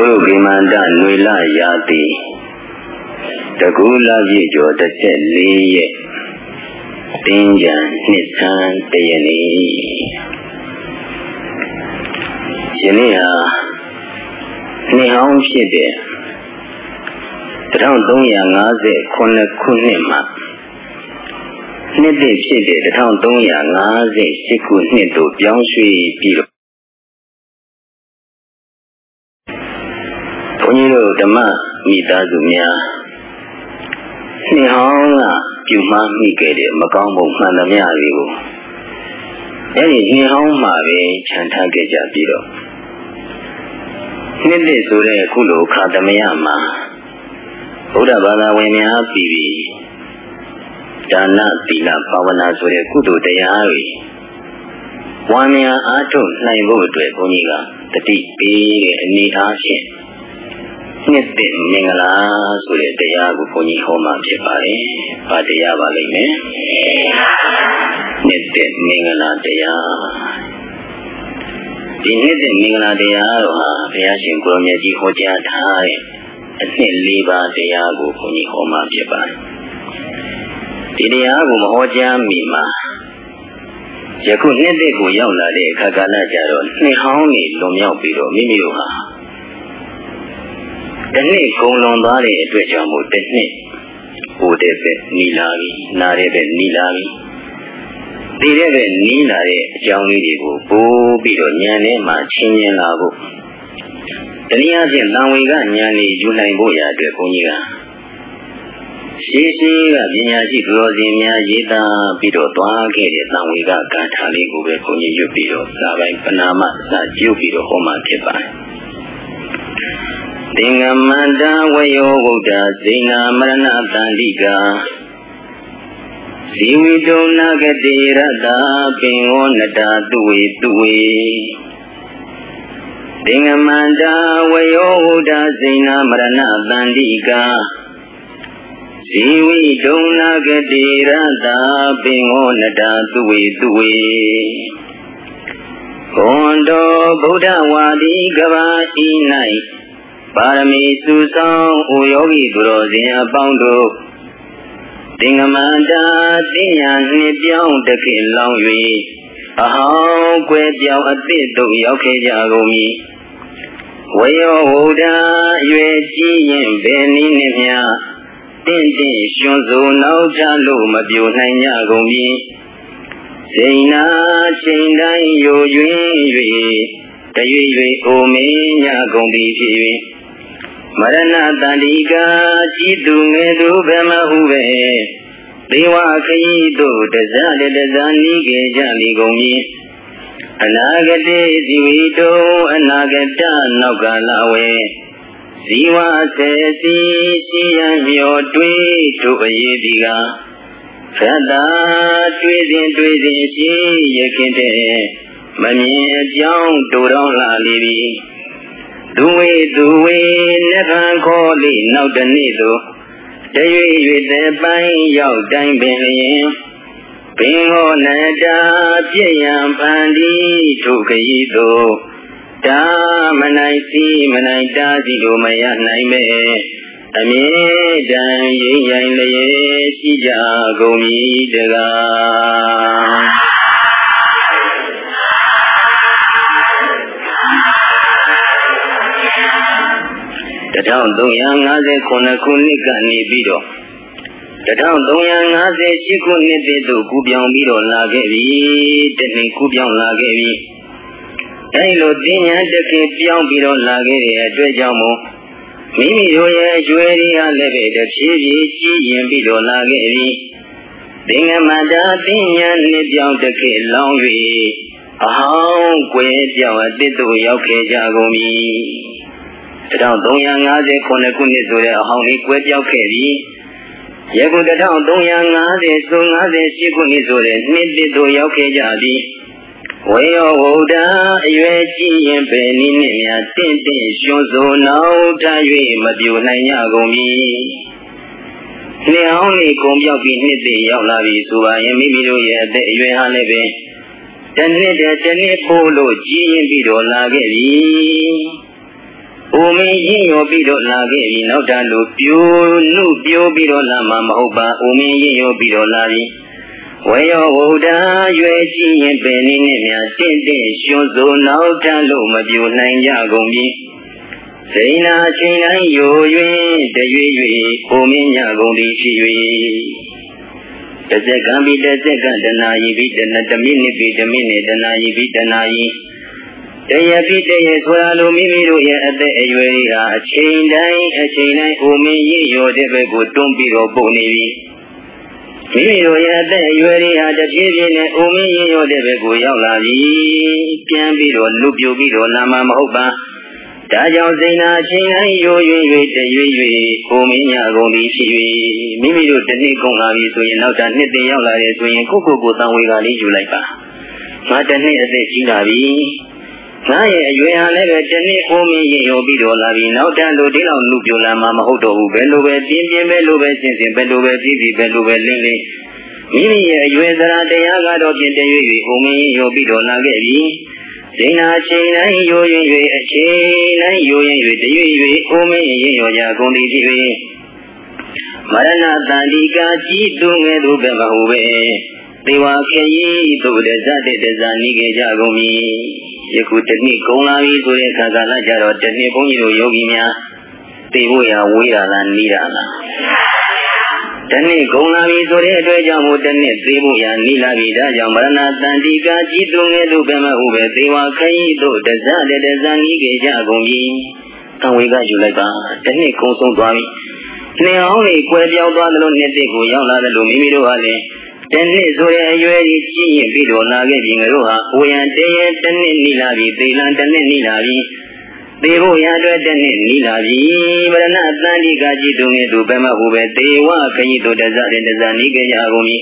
ဘုရုကိမန္တຫນွေလရာတိတကူလပြည့်ကျော်တစ်ချက်၄ရက်တင်းကြံနှစ်ဆန်းတရနေ့ယနေ့ဟာနှစ်ဟောင်းဖြစ်တဲ့1350ခုနှစ်မှာနှစ်တည်းဖြစ်တဲ့1358ခုနှစ်တို့ပြောင်းရွှေ့ပြီးတော့ဘုန်းကြီးတို့ ဓမ္မမိသားစုများနှစ်ဟောင်းကပြုမှန်းမိခဲ့တဲ့မကောင်းမှုမှန်သမျှတွေကိုအဲဒီနှစ်ဟောင်းမှာပဲခြံထားခဲ့ကြပြီးတော့နှစ်တည်းဆိုတဲ့အခုလိုခါသမယမှာဘုရားဘာသာဝင်များပြီးပြီးဒါနသီလဘာဝနာဆိုတဲ့ကုသိုလ်တရားတွေဝါများအားထုတ်နိုင်ဖို့အတွက်ဘုန်းကြီးကတတိပေးတဲ့အနေအားဖြင့် နှစ်သိမင်္ဂလာဆိုတဲ့တရားကိုဘုန်းကြီးဟောမှာဖြစ်ပါတယ်။ဘာတရားပါလိမ့်မယ်။နှစ်သိမင်္ဂလာတရားဒီနှစ်သိမင်္ဂလာတရားတော့ဟာဘုရားရှင်ကိုရမြတ်ကြီးဟောကြားထားတဲ့အနှစ်၄ပါးတရားကိုဘုန်းကြီးဟောမှာဖြစ်ပါတယ်။ဒီတရားကိုမဟောကြားမီမှာယခုနှစ်သိကိုရောက်လာတဲ့အခါကာလကြတော့နှစ်ဟောင်းနေလွန်မြောက်ပြီးတော့မိမိတို့ဟာ တစ်နှစ်ကုန်လွန်သွားတဲ့အတွက်ကြောင့်မို့တစ်နှစ်ဟိုတဲ့ပဲနီလာပြီနားတဲ့ပဲနီလာပြီဒီတဲ့ပဲနီးလာတဲ့အကြောင်းလေးတွေကိုပိုးပြီးတော့ဉာဏ်ထဲမှာချင်းချင်းလာဖို့တနည်းအားဖြင့်တန်ဝေကဉာဏ်လေးယူနိုင်ဖို့ရအတွက်ဘုန်းကြီးကရှိရှိကပညာရှိဘုရောရှင်များရေးသားပြီးတော့သွားခဲ့တဲ့တန်ဝေကဂါထာလေးကိုပဲဘုန်းကြီးရွတ်ပြီးတော့စာပိုင်းပနာမစာကျုပ်ပြီးတော့ဟောမှဖြစ်ပါတယ် သင်္ကမန္တဝယောဝုဒ္ဓဇိနာမရဏတန္တိကာဇီဝိတုနာဂတိရတပင်ဝနတာသူဝေသူဝေသင်္ကမန္တဝယောဝုဒ္ဓဇိနာမရဏတန္တိကာဇီဝိတုနာဂတိရတပင်ဝနတာသူဝေသူဝေဘွန်တော်ဗုဒ္ဓဝါဒီကဘာဤ၌ ပါရမီစုဆောင်ဩယောဂီသူတော်စင်အပေါင်းတို့သင်္ကမန္တာသိညာနှစ်ပြောင်းတခေလောင်း၍အဟောင်းကွယ်ပြောင်းအသစ်တို့ရောက်ခဲ့ကြကုန်၏ဝယောဝုဒ္ဓရွယ်ကြီးရင်ဘယ်နည်းနှင့်မျှတင့်တင့်ရှင်စုံနောက်ချလို့မပြိုနိုင်ကြကုန်ပြီချိန်နာချိန်တိုင်းယိုယွင်း၍တရွေ့၍အိုမင်းညကုန်ပြီဖြစ်၍ မရဏတန္တိကာជីသူငယ်သူဗမဟုပဲဒေဝခရီးတို့တဇတတဇာနီးကေကြလီကုန်ပြီအနာဂတိဇီဝီတုအနာဂတနောက်ကလာဝေဇီဝဆေစီရှိရမျောတွေးတို့အရေးဒီကသတ္တာတွေးစဉ်တွေးစဉ်ရှိရခင်တဲ့မမြင်အကြောင်းတူတော်လာလေပြီ သူဝေသူဝေနဗံခေါ်လိနောက်တနေ့သို့တရွေ၍တဲ့ပိုင်းရောက်တိုင်းပင်လျင်ပင်ဟောနတာပြည့်ရန်ဖန်ဒီထုခရီသို့တာမနိုင်စီမနိုင်တာစီတို့မရနိုင်မဲအမြဲတမ်းရိမ့်ရိုင်လျက်ရှိကြကုန်၏တကား 1359ခုနှစ်ကနေပြီးတော့1358ခုနှစ်တည်းသို့ကူပြောင်းပြီးတော့လာခဲ့ပြီတနေ့ကူပြောင်းလာခဲ့ပြီအဲဒီလိုတင်ညာတခင်ပြောင်းပြီးတော့လာခဲ့တဲ့အတွက်ကြောင့်မို့မိမိတို့ရဲ့အကျွေးတွေကလည်းပဲတဖြည်းဖြည်းကြီးရင်ပြီးတော့လာခဲ့ပြီသင်္ကမတာတင်ညာနှစ်ပြောင်းတခင်လောင်း၍အဟောင်းကွယ်ပြောင်းအသစ်တို့ရောက်ခဲ့ကြကုန်ပြီ 1350ခုနှစ်ခုနှစ်ဆိုတဲ့အဟောင်းလေးကွဲပြောက်ခဲ့ပြီယခု1350ဆို58ခုနှစ်ဆိုတဲ့နှစ်တစ်တို့ရောက်ခဲ့ကြပြီဝေယောဝုဒ္ဓအရွယ်ကြီးရင်ပဲနိနဲ့များတင့်တင့်ရှင်ဆိုနောက်ထား၍မပြိုနိုင်ကြကုန်ပြီနှစ်အောင်လေးကုံပြောက်ပြီးနှစ်တစ်ရောက်လာပြီဆိုပါရင်မိမိတို့ရဲ့အသက်အရွယ်ဟာလည်းပဲတနှစ်တည်းတနှစ်ပို့လို့ကြီးရင်ပြီးတော့လာခဲ့ပြီ အိုမင်းရင့်ရောပြီးတော့လာခဲ့ပြီနောက်တလူပြိုနုပြိုပြီးတော့လာမှာမဟုတ်ပါအိုမင်းရင့်ရောပြီးတော့လာပြီဝေယောဝုဒ္ဓရွယ်ကြည့်ရင်ပင်နည်းနဲ့များတင့်တင့်ရှင်စိုးနောက်တလို့မပြိုနိုင်ကြကုန်ပြီစိန်နာချိန်တိုင်းယို၍တရွေ့၍ကိုမင်းညကုန်သည်ဖြစ်၍တစ်စက္ကန့်ပြီးတစ်စက္ကန့်တနာရီပြီးတနတမိနစ်ပြီးတမိနစ်တနာရီပြီးတနာရီ တရပြီးတရဆိုတာလိုမိမိတို့ရဲ့အသက်အရွယ်တွေဟာအချိန်တိုင်းအချိန်တိုင်းအိုမင်းရည်ရောတဲ့ဘက်ကိုတွန်းပြီးတော့ပုံနေပြီမိမိတို့ရဲ့အသက်အရွယ်တွေဟာတပြေးပြေးနဲ့အိုမင်းရည်ရောတဲ့ဘက်ကိုရောက်လာပြီပြန်ပြီးတော့လူပြိုပြီးတော့လာမှာမဟုတ်ပါဒါကြောင့်စိန်နာချင်းတိုင်းယို၍၍တရွေ့၍ကိုမင်းညာကုန်သည်ဖြစ်၍မိမိတို့တစ်နှစ်ကုန်လာပြီဆိုရင်နောက်တာနှစ်တင်ရောက်လာတယ်ဆိုရင်ကိုကိုကိုတန်ဝေကလေးယူလိုက်ပါငါတစ်နှစ်အသက်ကြီးလာပြီ ငါရဲ့အရွယ်ဟာလည်းပဲတစ်နှစ်ကိုမင်းရင်ရောပြီးတော့လာပြီနောက်တန်းလိုဒီလောက်လူပြိုလာမှမဟုတ်တော့ဘူးဘယ်လိုပဲပြင်းပြင်းပဲလိုပဲစင်စင်ပဲလိုပဲပြီးပြီးပဲလိုပဲလင်းလင်းမိမိရဲ့အရွယ်စရာတရားကတော့ပြင်တရွေ့၍ကိုမင်းရင်ရောပြီးတော့လာခဲ့ပြီချိန်နာချိန်တိုင်းယိုရင်၍အချိန်တိုင်းယိုရင်၍တရွေ့၍အိုမင်းရင်ရောကြကုန်သည်ဖြစ်၍မရဏတန်ဒီကာကြည်သူငယ်သူပဲမဟုတ်ပဲသေဝခေယီသို့တဇတဲ့တဇာနိကေကြကုန်ပြီ ယခုတနည်းကုံလာပြီဆိုတဲ့အခါကာလကြတော့တနည်းဘုန်းကြီးတို့ယောဂီများသိဖို့ရဝေးတာလားနီးတာလားတနေ့ကုန်လာပြီဆိုတဲ့အတွက်ကြောင့်မို့တနေ့သိဖို့ရနီးလာပြီဒါကြောင့်မရဏတန်တိကာကြည်သူငယ်သူပဲမဟုတ်ပဲသေဝခယိတို့တဇတဲ့တဇာနီးကေကြကုန်ပြီကံဝေကယူလိုက်ပါတနေ့ကုန်ဆုံးသွားပြီနေအောင်လေကွယ်ပြောင်းသွားတယ်လို့နှစ်သိကိုရောက်လာတယ်လို့မိမိတို့ကလည်း တနှစ်ဆိုတဲ့အရွယ်ကြီးကြည့်ရင်ပြီးတော့လာခဲ့ပြီငါတို့ဟာအိုရန်တရတနှစ်နီလာပြီသေလံတနှစ်နီလာပြီသေဖို့ရအတွက်တနှစ်နီလာပြီဗရဏသန္တိကကြည်သူငယ်သူဘယ်မှဟူပဲသေဝခྱိတုတဇတဲ့တဇနိကကြကုန်ပြီ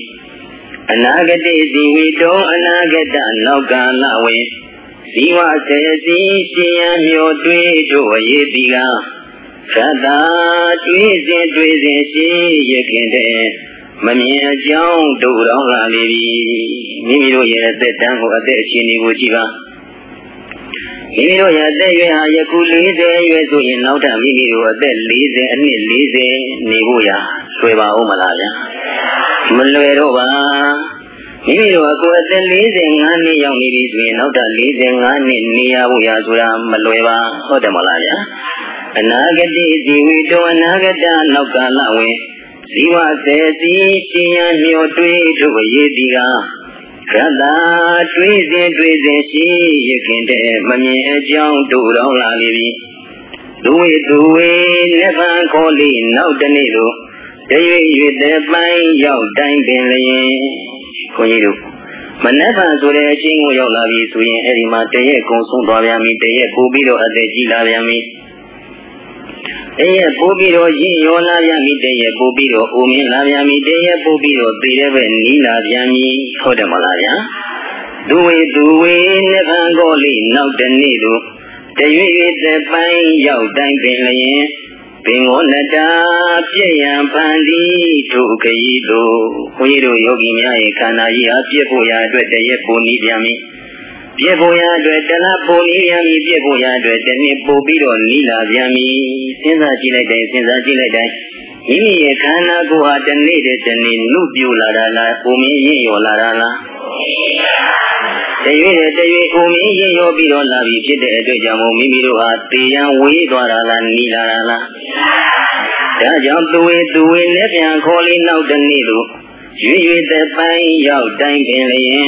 အနာဂတိစီဝိတောအနာဂတနောက်ကာလဝေဇီဝစေစီရှင်ရမျောတွေးတို့အရေးဒီကသတ္တာတွေးစဉ်တွေးစဉ်ရှိရခင်တဲ့ မမြင်အကြောင်းတို့တော်လာလေပြီမိမိတို့ရဲ့အသက်တန်းကိုအသက်အခြေအနေကိုကြည့်ပါမိမိတို့ရဲ့အသက်ရွယ်ဟာယခု40ရွယ်ဆိုရင်နောက်ထပ်မိမိတို့အသက်40အနှစ်40နေဖို့ရာဆွဲပါဦးမလားဗျာမလွယ်တော့ပါမိမိတို့အခုအသက်45နှစ်ရောက်နေပြီဆိုရင်နောက်ထပ်45နှစ်နေရဖို့ရာဆိုတာမလွယ်ပါဟုတ်တယ်မလားဗျာအနာဂတိဇီဝိတောအနာဂတနောက်ကာလဝင် ဇီဝစေစီရှင်ရမျောတွေးတို့ရေးဒီကကတ္တာတွေးစဉ်တွေးစဉ်ရှိရခင်တဲ့မမြင်အကြောင်းတို့တော်လာလေပြီသူဝေသူဝေလက်ပံခေါ်လိနောက်တနေ့တို့တရွေ့ရွေ့တဲ့ပိုင်းရောက်တိုင်းပင်လျင်ခွန်ကြီးတို့မနက်ဖြန်ဆိုတဲ့အချင်းကိုရောက်လာပြီဆိုရင်အဲ့ဒီမှာတရက်ကုံဆုံးသွားပြန်ပြီတရက်ပို့ပြီးတော့အသက်ကြီးလာပြန်ပြီ တရက်ပိုးပြီးတော့ရင့်ရောလာပြန်ပြီတရက်ပိုးပြီးတော့အိုမင်းလာပြန်ပြီတရက်ပိုးပြီးတော့သေတဲ့ဘက်နီးလာပြန်ပြီဟုတ်တယ်မလားဗျာသူဝေသူဝေနိဗ္ဗာန်ကိုလိနောက်တနေ့တို့တရွေ့ရွေ့သက်ပိုင်းရောက်တိုင်းပင်လျင်ပင်ကိုနတာပြည့်ရန်ဖန်ဒီတို့ခရီးတို့ဘုန်းကြီးတို့ယောဂီများရဲ့ခန္ဓာကြီးဟာပြည့်ဖို့ရာအတွက်တရက်ပိုနီးပြန်ပြီ ပြည့်ဖို့ရအတွက်တလားပုံနီးပြန်ပြီပြည့်ဖို့ရအတွက်တနည်းပို့ပြီးတော့နီးလာပြန်ပြီစဉ်းစားကြည့်လိုက်တိုင်းစဉ်းစားကြည့်လိုက်တိုင်းမိမိရဲ့ခန္ဓာကိုယ်ဟာတနေ့တည်းတနေ့နုပြိုလာတာလားပုံမင်းရင့်ရော်လာတာလားတရွေ့တဲ့တရွေ့ပုံမင်းရင့်ရော်ပြီးတော့လာပြီဖြစ်တဲ့အတွက်ကြောင့်မို့မိမိတို့ဟာတေရန်ဝေးသွားတာလားနီးလာတာလားဒါကြောင့်သူဝေသူဝေနဲ့ပြန်ခေါ်လေးနောက်တနေ့လို့ရွေ့ရွေ့တဲ့ပိုင်းရောက်တိုင်းပင်လျင်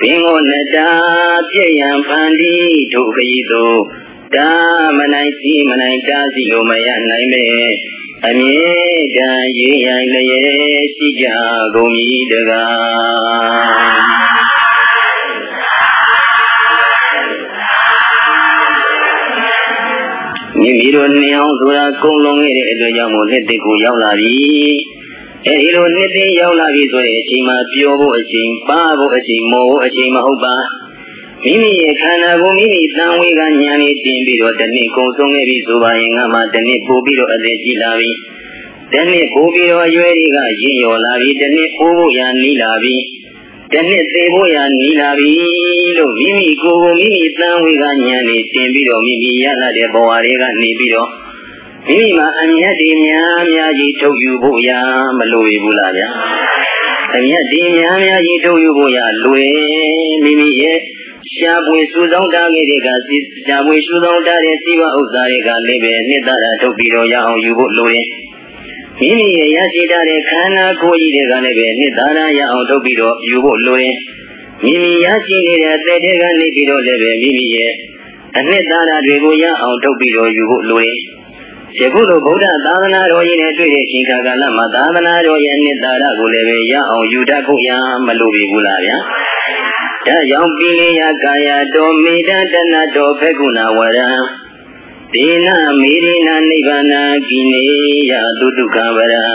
ပင်ကိုနတာပြည့်ရန်ဖန်ဒီတို့ခရီးသို့တာမနိုင်စီမနိုင်တာစီလိုမရနိုင်မေအမြဲတမ်းရေးရိုင်လျက်ရှိကြကုန်၏တကားမိမိတို့နေအောင်ဆိုတာကုံလုံးခဲ့တဲ့အတွက်ကြောင့်မို့နှစ်သိကိုရောက်လာပြီ အဲဒီလိုနှစ်သိရောက်လာပြီဆိုတဲ့အချိန်မှာပြောဖို့အချိန်ပါဖို့အချိန်မောဖို့အချိန်မဟုတ်ပါမိမိရဲ့ခန္ဓာကိုမိမိတန်ဝေကညာလေးတင်ပြီးတော့တနည်းကုံဆုံးခဲ့ပြီဆိုပါရင်ငါမှတနည်းပို့ပြီးတော့အသေးကြီးလာပြီတနည်းပို့ပြီးတော့အရွယ်တွေကရင့်ရော်လာပြီတနည်းပို့ဖို့ရနီးလာပြီတနှစ်သေးဖို့ရနီးလာပြီလို့မိမိကိုယ်ကိုမိမိတန်ဝေကဉာဏ်နဲ့တင်ပြီးတော့မိမိရလာတဲ့ဘဝတွေကနေပြီးတော့ မိမိမှာအမျက်တွေများများကြီးထုတ်ယူဖို့ရမလိုဘူးလားဗျာအမျက်တွေများများကြီးထုတ်ယူဖို့ရလွယ်မိမိရဲ့ရှားပွေစူဆောင်းတာလေးတွေကရှားပွေစူဆောင်းတာတဲ့စီဝဥစ္စာတွေကလည်းပဲနှစ်သာရထုတ်ပြီးတော့ရအောင်ယူဖို့လိုတယ်မိမိရဲ့ရရှိတဲ့ခန္ဓာကိုယ်ကြီးတွေကလည်းပဲနှစ်သာရရအောင်ထုတ်ပြီးတော့ယူဖို့လိုတယ်မိမိရရှိနေတဲ့အသက်တွေကနေပြီးတော့လည်းပဲမိမိရဲ့အနှစ်သာရတွေကိုရအောင်ထုတ်ပြီးတော့ယူဖို့လိုတယ် ယခုလိုဗုဒ္ဓသာသနာတော်ကြီးနဲ့တွေ့တဲ့အချိန်ကာလမှာသာသနာတော်ရဲ့နှစ်သာရကိုလည်းပဲရအောင်ယူတတ်ဖို့ရမလိုပြီဘူးလားဗျာဒါကြောင့်ပိလေယကာယတော်မေတ္တတဏတော်ဖေကုဏဝရံဒေနမေရိနာနိဗ္ဗာနကိနေယသုတုခဝရံ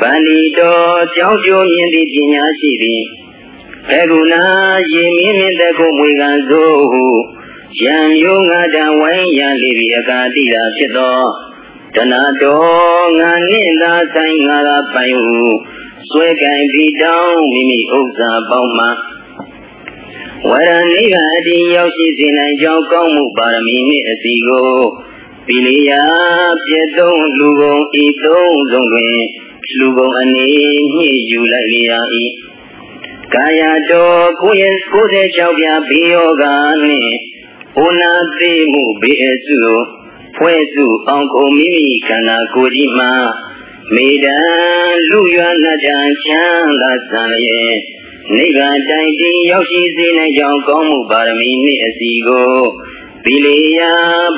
ပန္တိတော်ကြောင်းကျိုးမြင်သည့်ပညာရှိသည်ဖေကုဏယေမင်းမြင့်တဲ့ကိုမွေကံသို့ဟု ယံယောငါတဝိုင်းရလိပြီအကာတိတာဖြစ်သောတဏတော်ငါနှင့်သာဆိုင်ငါသာပိုင်ဟုဆွဲကင်ပြီးတောင်းမိမိဥစ္စာပေါင်းမှဝရဏိကအတိရောက်ရှိစေနိုင်ကြောင်းကောင်းမှုပါရမီနှင့်အစီကိုပိလိယပြည့်သုံးလူကုန်ဤသုံးဆုံးတွင်လူကုန်အနေညှိယူလိုက်လျာ၏ကာယတော်ကိုယ်ရဲ့96ပြဘေယောဂနှင့် ဩနာသိမှုဘေအစုဖွဲ့စုအောင်ကိုမိမိခန္ဓာကိုယ်ကြီးမှာမေတ္တာလူရွာနတ္တချမ်းသာစံရဲ့နိဗ္ဗာန်တိုင်တည်ရောက်ရှိစေနိုင်ကြောင်းကောင်းမှုပါရမီနှင့်အစီကိုပိလေယ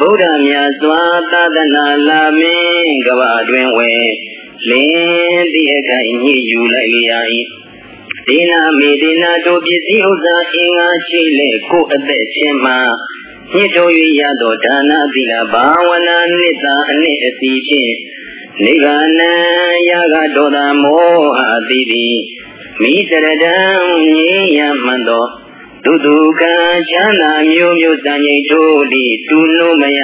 ဗုဒ္ဓမြတ်စွာသာသနာလာမင်းကဘာတွင်ဝဲလင်းသည့်အခိုင်ညှိယူလိုက်လျာ၏ဒေနာမေဒေနာတို့ပစ္စည်းဥစ္စာအင်္ဂါရှိလေကိုအသက်ချင်းမှာ ညှိတိုး၍ရသောဒါနသီလဘာဝနာနိတအနှင့်အစီဖြင့်နိဗ္ဗာန်ယာကဒေါသမောဟအတိတိမိစရတံငြိမ်းရမှန်သောဒုတုကံချမ်းသာမျိုးမျိုးစံချိန်ထိုးသည်တူလို့မရ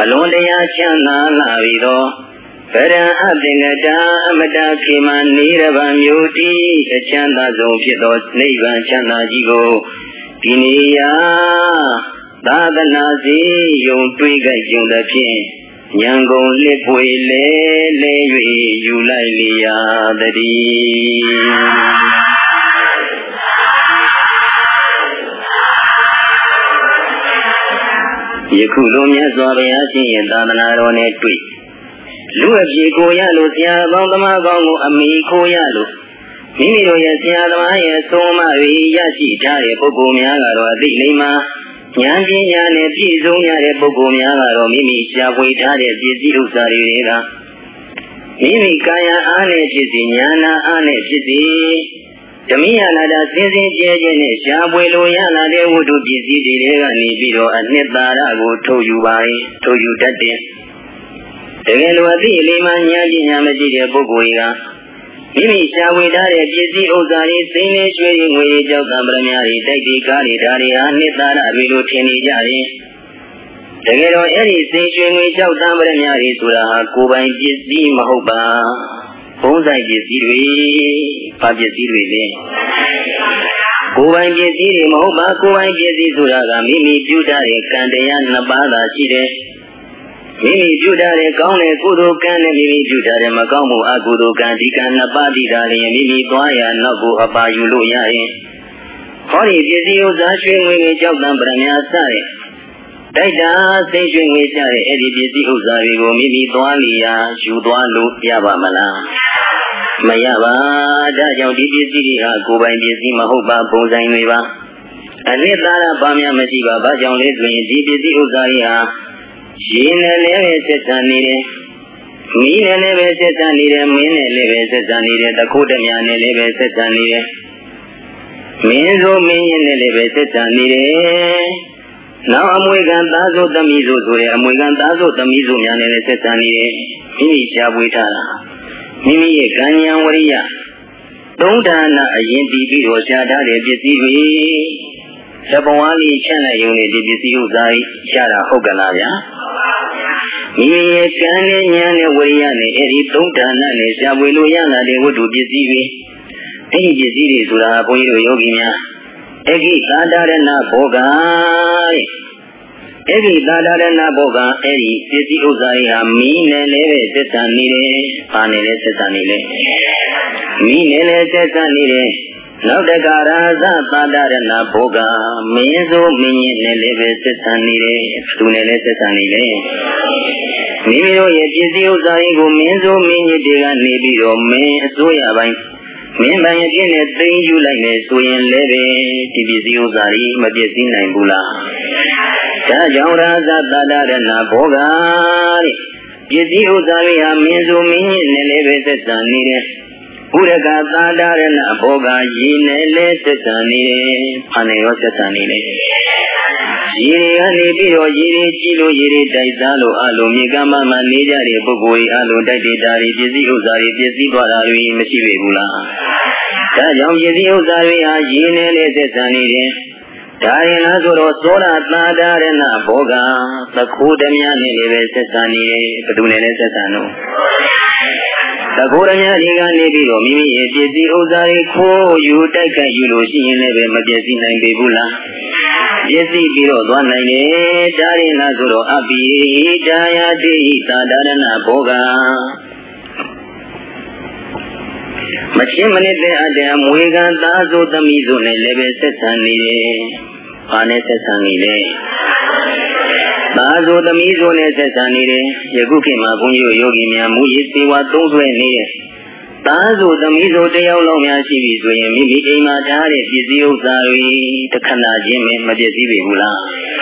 အလွန်တရာချမ်းသာလာပြီသောဗရံအသင်္ကတာအမတခေမနေရဗံမျိုးတိအချမ်းသာဆုံးဖြစ်သောနိဗ္ဗာန်ချမ်းသာကြီးကိုဒီနေရာ သာသနာစီယုံတွေးကြယုံသဖြင့်ဉာဏ်ကုန်လစ်ပွေလဲလဲ၍ယူလိုက်လျာတည်းယခုလိုမြတ်စွာဘုရားရှင်ရဲ့သာသနာတော်နဲ့တွေ့လူအပြေကိုရလို့ဆရာကောင်းသမားကောင်းကိုအမိခိုးရလို့မိမိတို့ရဲ့ဆရာသမားရဲ့သုံးမတွေရရှိထားတဲ့ပုဂ္ဂိုလ်များကတော့အသိလိမ္မာ ဉာဏ်ပညာနဲ့ပြည့်စုံရတဲ့ပုဂ္ဂိုလ်များကတော့မိမိရှားဖွေထားတဲ့ပစ္စည်းဥစ္စာတွေကမိမိကာယအားနဲ့ဖြစ်စီဉာဏအားနဲ့ဖြစ်စီဓမိယနာတာစင်စင်ကြဲကြဲနဲ့ရှားပွေလိုရလာတဲ့ဝတ္ထုပစ္စည်းတွေကနေပြီးတော့အနှစ်သာရကိုထုတ်ယူပါရင်ထုတ်ယူတတ်တယ်တကယ်လို့အသိအလေးမှဉာဏ်ပညာမရှိတဲ့ပုဂ္ဂိုလ်တွေက မိမိရှာဝေထားတဲ့ပစ္စည်းဥစ္စာတွေစိမ့်နေရွှေတွေငွေတွေကြောက်တာပရမတွေတိုက်ဒီကားတွေဒါတွေဟာနှစ်သာရတွေလိုထင်နေကြတယ်တကယ်တော့အဲ့ဒီစိတ်ရွှေငွေကြောက်တာပရမတွေဆိုတာဟာကိုယ်ပိုင်ပစ္စည်းမဟုတ်ပါဘုံဆိုင်ပစ္စည်းတွေဘာပစ္စည်းတွေလဲကိုယ်ပိုင်ပစ္စည်းတွေမဟုတ်ပါကိုယ်ပိုင်ပစ္စည်းဆိုတာကမိမိပြုထားတဲ့ကံတရားနှစ်ပါးသာရှိတယ် မိမိပြုထားတဲ့ကောင်းတဲ့ကုသိုလ်ကံနဲ့မိမိပြုထားတဲ့မကောင်းမှုအကုသိုလ်ကံဒီကံနှစ်ပါးတိတာလျင်မိမိသွားရနောက်ကိုအပါယူလို့ရရင်ဟောဒီပစ္စည်းဥစ္စာရွှေငွေတွေကြောက်တံပရမညာစတဲ့တိုက်တာစိတ်ရွှေငွေကြတဲ့အဲ့ဒီပစ္စည်းဥစ္စာတွေကိုမိမိသွားလျာယူသွားလို့ရပါမလားမရပါဒါကြောင့်ဒီပစ္စည်းတွေဟာကိုယ်ပိုင်ပစ္စည်းမဟုတ်ပါပုံစံတွေပါအနိတ္တရပါများမရှိပါဘာကြောင့်လဲဆိုရင်ဒီပစ္စည်းဥစ္စာတွေဟာ ရေနဲ့လည်းပဲဆက်ဆံနေတယ်မီးနဲ့လည်းပဲဆက်ဆံနေတယ်မင်းနဲ့လည်းပဲဆက်ဆံနေတယ်တခုတည်းများနဲ့လည်းပဲဆက်ဆံနေတယ်မင်းဆိုမင်းရင်နဲ့လည်းပဲဆက်ဆံနေတယ်နောက်အမွေခံသားစုသမီးစုဆိုတဲ့အမွေခံသားစုသမီးစုများနဲ့လည်းဆက်ဆံနေတယ်မိမိရှားပွေထားတာမိမိရဲ့ကံဉာဏ်ဝရိယသုံးဒါနအရင်တည်ပြီးတော့ရှားထားတဲ့ပစ္စည်းတွေသဘဝလေးချမ်းလိုက်ရုံနဲ့ဒီပစ္စည်းဥစ္စာကြီးရတာဟုတ်ကလားဗျာ မိမိရဲ့ကံနဲ့ဉာဏ်နဲ့ဝိရိယနဲ့အဲ့ဒီသုံးဒါနနဲ့ရှားပွေလို့ရလာတဲ့ဝတ္ထုပစ္စည်းတွေအဲ့ဒီပစ္စည်းတွေဆိုတာဘုန်းကြီးတို့ယောဂီများအခိသာဒရဏဘောဂတဲ့အဲ့ဒီသာဒရဏဘောဂအဲ့ဒီပစ္စည်းဥစ္စာတွေဟာမီးနဲ့လည်းပဲသက်သာနေတယ်။ဘာနဲ့လဲသက်သာနေလဲ။မီးနဲ့လည်းသက်သာနေတယ်။ နောက်တကရာဇသာဒရဏဘောဂမင်းဆိုမင်းကြီးနဲ့လည်းပဲသက်သာနေတယ်။သူနဲ့လည်းသက်သာနေတယ်။မိမိတို့ရဲ့ပစ္စည်းဥစ္စာတွေကိုမင်းဆိုမင်းကြီးတွေကနေပြီးတော့မင်းအစိုးရပိုင်းမင်းပိုင်အဖြစ်နဲ့သိမ်းယူလိုက်မယ်ဆိုရင်လည်းပဲဒီပစ္စည်းဥစ္စာတွေမပြည့်စည်နိုင်ဘူးလားဒါကြောင့်ရာဇသတ္တရဏဘောဂတဲ့ပစ္စည်းဥစ္စာတွေဟာမင်းစုမင်းနဲ့လည်းပဲသက်သာနေတယ် ဘုရကသာဒရဏဘောဂရည်နဲ့လည်းသက်သာနေတယ်ဖန်နေရောသက်သာနေတယ်ရည်တွေကနေပြီးတော့ရည်တွေကြည့်လို့ရည်တွေတိုက်စားလို့အလုံးမြေကမ်းမနေကြတဲ့ပုဂ္ဂိုလ်ကြီးအလုံးတိုက်တဲ့ဓာရီပစ္စည်းဥစ္စာတွေပစ္စည်းသွားတာတွေမရှိပေဘူးလားဒါကြောင့်ပစ္စည်းဥစ္စာတွေဟာရည်နဲ့လည်းသက်သာနေတယ်ဒါရင်လားဆိုတော့သောရသာဒရဏဘောဂသခိုးဓမြနဲ့လည်းပဲသက်သာနေတယ်ဘယ်သူနဲ့လဲသက်သာတော့ သခိုးဓမြဒီကနေပြီးတော့မိမိရဲ့ပစ္စည်းဥစ္စာတွေခိုးယူတိုက်ခိုက်ယူလို့ရှိရင်လည်းပဲမပြည့်စည်နိုင်ပေဘူးလားပြည့်စည်ပြီးတော့သွားနိုင်တယ်ဒါရင်လားဆိုတော့အပိဒါယတိသာဒရဏဘောဂမချင်းမနစ်တဲ့အတည်းမွေကံသားစုသမီးစုနဲ့လည်းပဲဆက်ဆံနေတယ်။ ဘာနဲ့ဆက်ဆံနေလဲ။သားစုသမီးစုနဲ့ဆက်ဆံနေတယ်။ယခုခေတ်မှာဘုန်းကြီးတို့ယောဂီများမူရည်စေဝါသုံးဆွဲနေတဲ့သားစုသမီးစုတယောက်လုံးများရှိပြီဆိုရင်မိမိအိမ်မှာထားတဲ့ပစ္စည်းဥစ္စာတွေတခဏချင်းမပြည့်စည်ပြီဘူးလား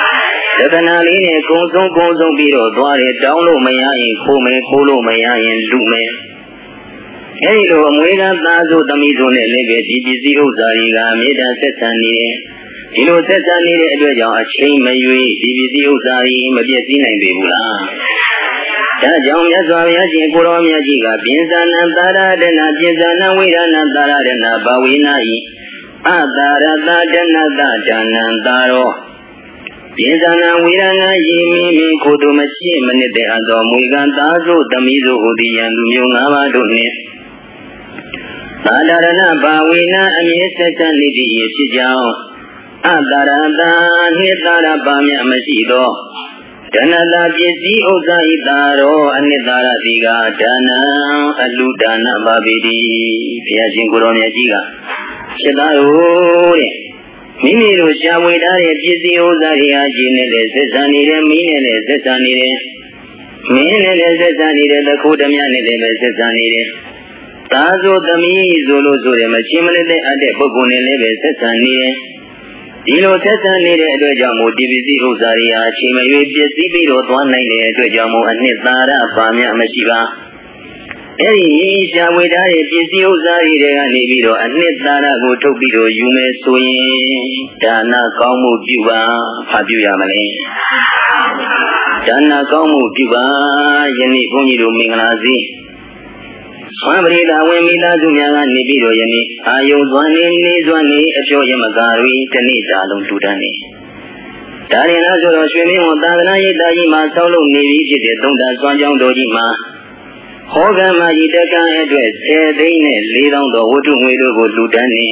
။တခဏလေးနဲ့ကုံဆုံးကုံဆုံးပြီးတော့သွားတယ်တောင်းလို့မရရင်ခိုးမယ်ခိုးလို့မရရင်လူမယ်။အဲဒီလိုအမွေးကသားစုသမီးစုနဲ့လည်းပဲဒီပစ္စည်းဥစ္စာတွေကမေတ္တာဆက်ဆံနေတယ်။ ဒီလိုဆက်ဆံနေတဲ့အတွက်ကြောင့်အချိန်မရွေးဒီပစ္စည်းဥစ္စာတွေမပြည့်စည်နိုင်ပေဘူးလား။ဒါကြောင့်မြတ်စွာဘုရားရှင်ကိုရောမြတ်ကြီးကပိဇာနံသာရဒနာပိဇာနံဝိရဏသာရဒနာဘဝိနာဤအတာရတဒနတဒါနံသာရောပိဇာနံဝိရဏယေမိမိကိုတို့မရှိမနစ်တဲ့အတော်မူကံသာစုသမီးစုဟူသည်ယံလူမျိုး၅ပါးတို့နှင့်သာဒရဏဘာဝေနအမြဲဆက်ဆက်နေသည့်ဖြစ်ကြောင်း အတရတာနှစ်သာရပါမြမရှိသောဒနတာပစ္စည်းဥစ္စာဤတာရောအနှစ်သာရတိကဒါနံအလူဒါနပါပေတိဘုရားရှင်ကိုရောမြတ်ကြီးကဖြစ်သားတို့တဲ့မိမိတို့ရှားဝေထားတဲ့ပစ္စည်းဥစ္စာတွေဟာရှင်နဲ့လည်းဆက်ဆံနေတယ်မိနဲ့လည်းဆက်ဆံနေတယ်မင်းနဲ့လည်းဆက်ဆံနေတယ်တခုဓမြနဲ့လည်းဆက်ဆံနေတယ်သာဆိုသမီးဆိုလို့ဆိုတယ်မချင်းမလေးတဲ့အပ်တဲ့ပုဂ္ဂိုလ်နဲ့လည်းပဲဆက်ဆံနေတယ် ဒီလိုဆက်ဆံနေတဲ့အတွက်ကြောင့်မို့ဒီပစ္စည်းဥစ္စာတွေဟာချိန်မရွေးပစ္စည်းပြီးတော့သွားနိုင်တဲ့အတွက်ကြောင့်မို့အနှစ်သာရပါမြမရှိပါအဲ့ဒီရှားဝေထားတဲ့ပစ္စည်းဥစ္စာတွေကနေပြီးတော့အနှစ်သာရကိုထုတ်ပြီးတော့ယူမယ်ဆိုရင်ဒါနကောင်းမှုပြုပါဖာပြုရမလဲဒါနကောင်းမှုပြုပါယနေ့ဘုန်းကြီးတို့မင်္ဂလာစီ ဝံပရိသာဝင်မိသားစုများကနေပြီးတော့ယနေ့အာယုံသွမ်းနေနေစွမ်းနေအကျော်ရမကာရီတနေ့တာလုံးတူတန်းနေဒါရင်လားဆိုတော့ရွှေမင်းဝန်သာသနာရေးတာကြီးမှာဆောက်လုပ်နေပြီဖြစ်တဲ့သုံးတာစွမ်းကြောင်းတော်ကြီးမှာဟောကမကြီးတက္ကံအတွက်10သိန်းနဲ့4000တော်ဝတ္ထုငွေတို့ကိုလူတန်းနေ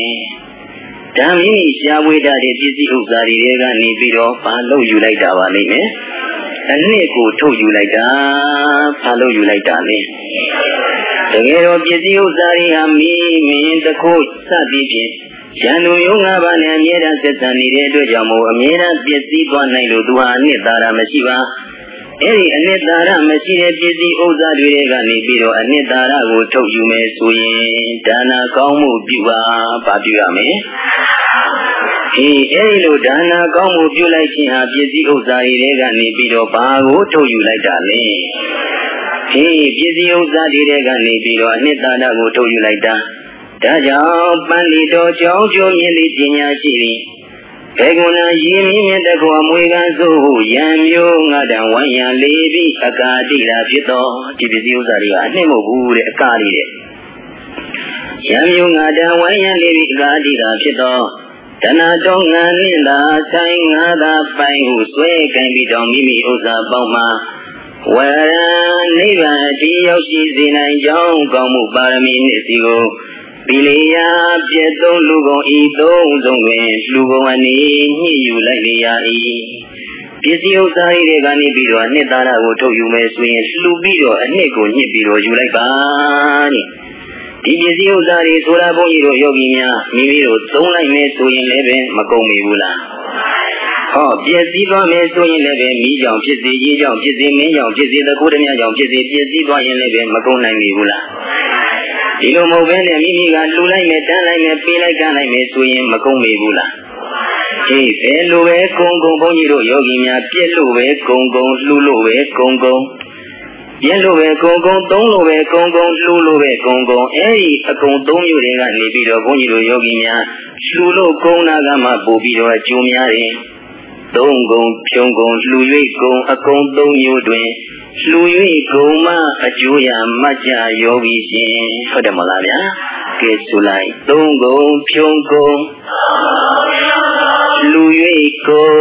ဓမ္မိရှားဝေးတဲ့ပစ္စည်းဥစ္စာတွေကနေပြီးတော့ဘာလို့ယူလိုက်တာပါလိမ့်မယ် အနှစ်ကိုထုတ်ယူလိုက်တာဘာလို့ယူလိုက်တာလဲတကယ်တော့ပစ္စည်းဥစ္စာတွေဟာမိမင်းတခုစသည်ဖြင့်ရန်သူမျိုးငါးပါးနဲ့အမြဲတမ်းဆက်ဆံနေတဲ့အတွက်ကြောင့်မို့အမြဲတမ်းပစ္စည်းသွားနိုင်လို့သူဟာအနှစ်သာရမရှိပါအဲ့ဒီအနှစ်သာရမရှိတဲ့ပစ္စည်းဥစ္စာတွေကနေပြီးတော့အနှစ်သာရကိုထုတ်ယူမယ်ဆိုရင်ဒါနာကောင်းမှုပြုပါဘာပြုရမလဲ ဒီအဲ့ဒီလိုဒါနာကောင်းမှုပြုလိုက်ခြင်းဟာပစ္စည်းဥစ္စာတွေကနေပြီးတော့ဘာကိုထုတ်ယူလိုက်တာလဲဒီပစ္စည်းဥစ္စာတွေကနေပြီးတော့အနှစ်သာရကိုထုတ်ယူလိုက်တာဒါကြောင့်ပန္တိတော်ကြောင်းကျိုးမြင့်သည့်ပညာရှိသည်ဘေကုဏရင်းမြင့်တကောအမွေကံဆိုဟုယံမျိုးငါတံဝိုင်းရန်လေးပြီးအကာတိလာဖြစ်သောဒီပစ္စည်းဥစ္စာတွေကအနှိမ့်မဟုတ်ဘူးတဲ့အကာလေးတဲ့ယံမျိုးငါတံဝိုင်းရန်လေးပြီးအကာတိလာဖြစ်သော တဏတော်ငါနှင့်သာဆိုင်ငါသာပိုင်ဟုဆွဲကံပြီးတော့မိမိဥစ္စာပေါင်းမှာဝရနိဗ္ဗာန်အတိရောက်ရှိစေနိုင်ကြောင်းကောင်းမှုပါရမီနှင့်စီကိုပိလေယပြည့်သုံးလူကုန်ဤသုံးဆုံးတွင်လူကုန်အနေညှိယူလိုက်လေရ၏ပစ္စည်းဥစ္စာတွေကနေပြီးတော့အနှစ်သာရကိုထုတ်ယူမယ်ဆိုရင်လှူပြီးတော့အနှစ်ကိုညှစ်ပြီးတော့ယူလိုက်ပါတဲ့ ဒီပစ္စည်းဥစ္စာတွေဆိုတာဘုန်းကြီးတို့ယောဂီများမိမိတို့သုံးလိုက်မယ်ဆိုရင်လည်းပဲမကုန်ပြီဘူးလားဟောပြည့်စည်သွားမယ်ဆိုရင်လည်းပဲမိကြောင်ဖြစ်စေရေးကြောင်ဖြစ်စေမင်းကြောင်ဖြစ်စေတကူတည်းများကြောင်ဖြစ်စေပြည့်စည်သွားရင်လည်းပဲမကုန်နိုင်ပြီဘူးလားဒီလိုမဟုတ်ဘဲနဲ့မိမိကလှူလိုက်မယ်တန်းလိုက်မယ်ပေးလိုက်ကမ်းလိုက်မယ်ဆိုရင်မကုန်ပြီဘူးလားအေးဘယ်လိုပဲကုံကုံဘုန်းကြီးတို့ယောဂီများပြည့်လို့ပဲကုံကုံလှူလို့ပဲကုံကုံ ပြည့်လို့ပဲကုံကုံသုံးလို့ပဲကုံကုံလှူလို့ပဲကုံကုံအဲဒီအကုံသုံးမျိုးတွေကနေပြီးတော့ဘုန်းကြီးတို့ယောဂီများလှူလို့ကုံနာကမှပို့ပြီးတော့အကျိုးများတယ်သုံးကုံဖြုံကုံလှူ၍ကုံအကုံသုံးမျိုးတွင်လှူ၍ကုံမှအကျိုးရမတ်ကြယောဂီရှင်ဟုတ်တယ်မလားဗျာကဲဆိုလိုက်သုံးကုံဖြုံကုံလူ၍ကုန်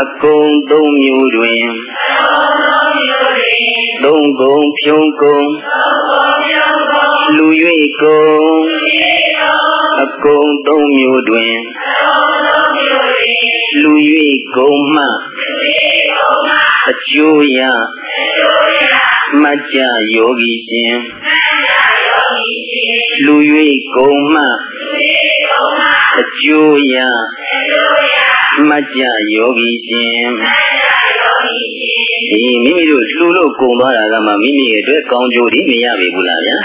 အကုန်သုံးမျိုးတွင် သုံးကုန်ဖြုံကုန်လူ၍ကုန်အကုန်သုံးမျိုးတွင်လူ၍ကုန်မှအကျိုးရမတ်ကြယောဂီရှင်လူ၍ကုန်မှအကျိုးရမတ်ကြယောဂီရှင် ဒီမိမိတို့လှူလို့ကုန်သွားတာကမှမိမိရဲ့အတွက်ကောင်းကျိုးတွေမရပြီဘူးလားဗျာ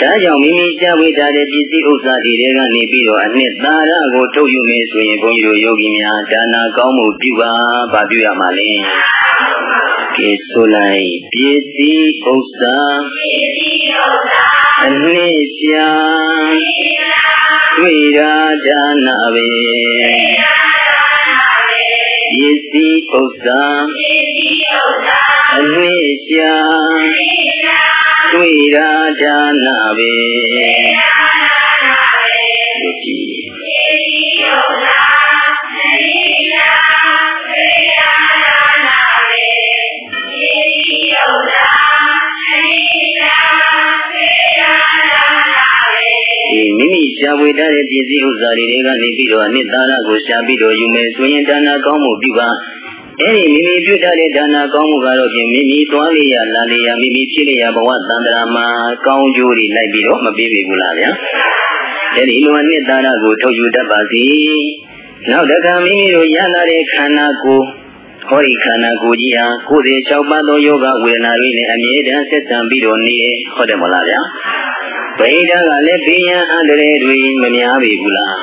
ဒါကြောင့်မိမိရှားဝေထားတဲ့ပစ္စည်းဥစ္စာတွေကနေပြီးတော့အနှစ်သာရကိုထုတ်ယူမယ်ဆိုရင်ဘုန်းကြီးတို့ယောဂီများဒါနာကောင်းမှုပြုပါဗာပြုရမှာလေကဲဆိုလိုက်ပစ္စည်းဥစ္စာအနှစ်ရှာတွေ့ရာဒါနာပဲပစ္စည်းဥစ္စာ နာပဲမိမိရှားဝေထားတဲ့ပစ္စည်းဥစ္စာတွေကနေပြီးတော့အနှစ်သာရကိုရှားပြီးတော့ယူမယ်ဆိုရင်ဒါနာကောင်းမှုပြုပါအဲဒီ မိမိပြုထားတဲ့ဒါနာကောင်းမှုကတော့ဖြင့်မိမိသွားလေရလာလေရမိမိဖြစ်လေရဘဝတန်တရာမှာကောင်းကျိုးတွေလိုက်ပြီးတော့မပြေးပြီဘူးလားဗျာအဲဒီလိုအနှစ်သာရကိုထုတ်ယူတတ်ပါစေနောက်တခါမိမိတို့ရလာတဲ့ခန္ဓာကိုယ်ဟောဒီခန္ဓာကိုယ်ကြီးဟာကိုယ်စီ၆ပါးသောယောဂဝေဒနာတွေနဲ့အမြဲတမ်းဆက်ဆံပြီးတော့နေဟောတယ်မလားဗျာဗိဓာကလည်းဘေးရန်အန္တရာယ်တွေမများပြီဘူးလား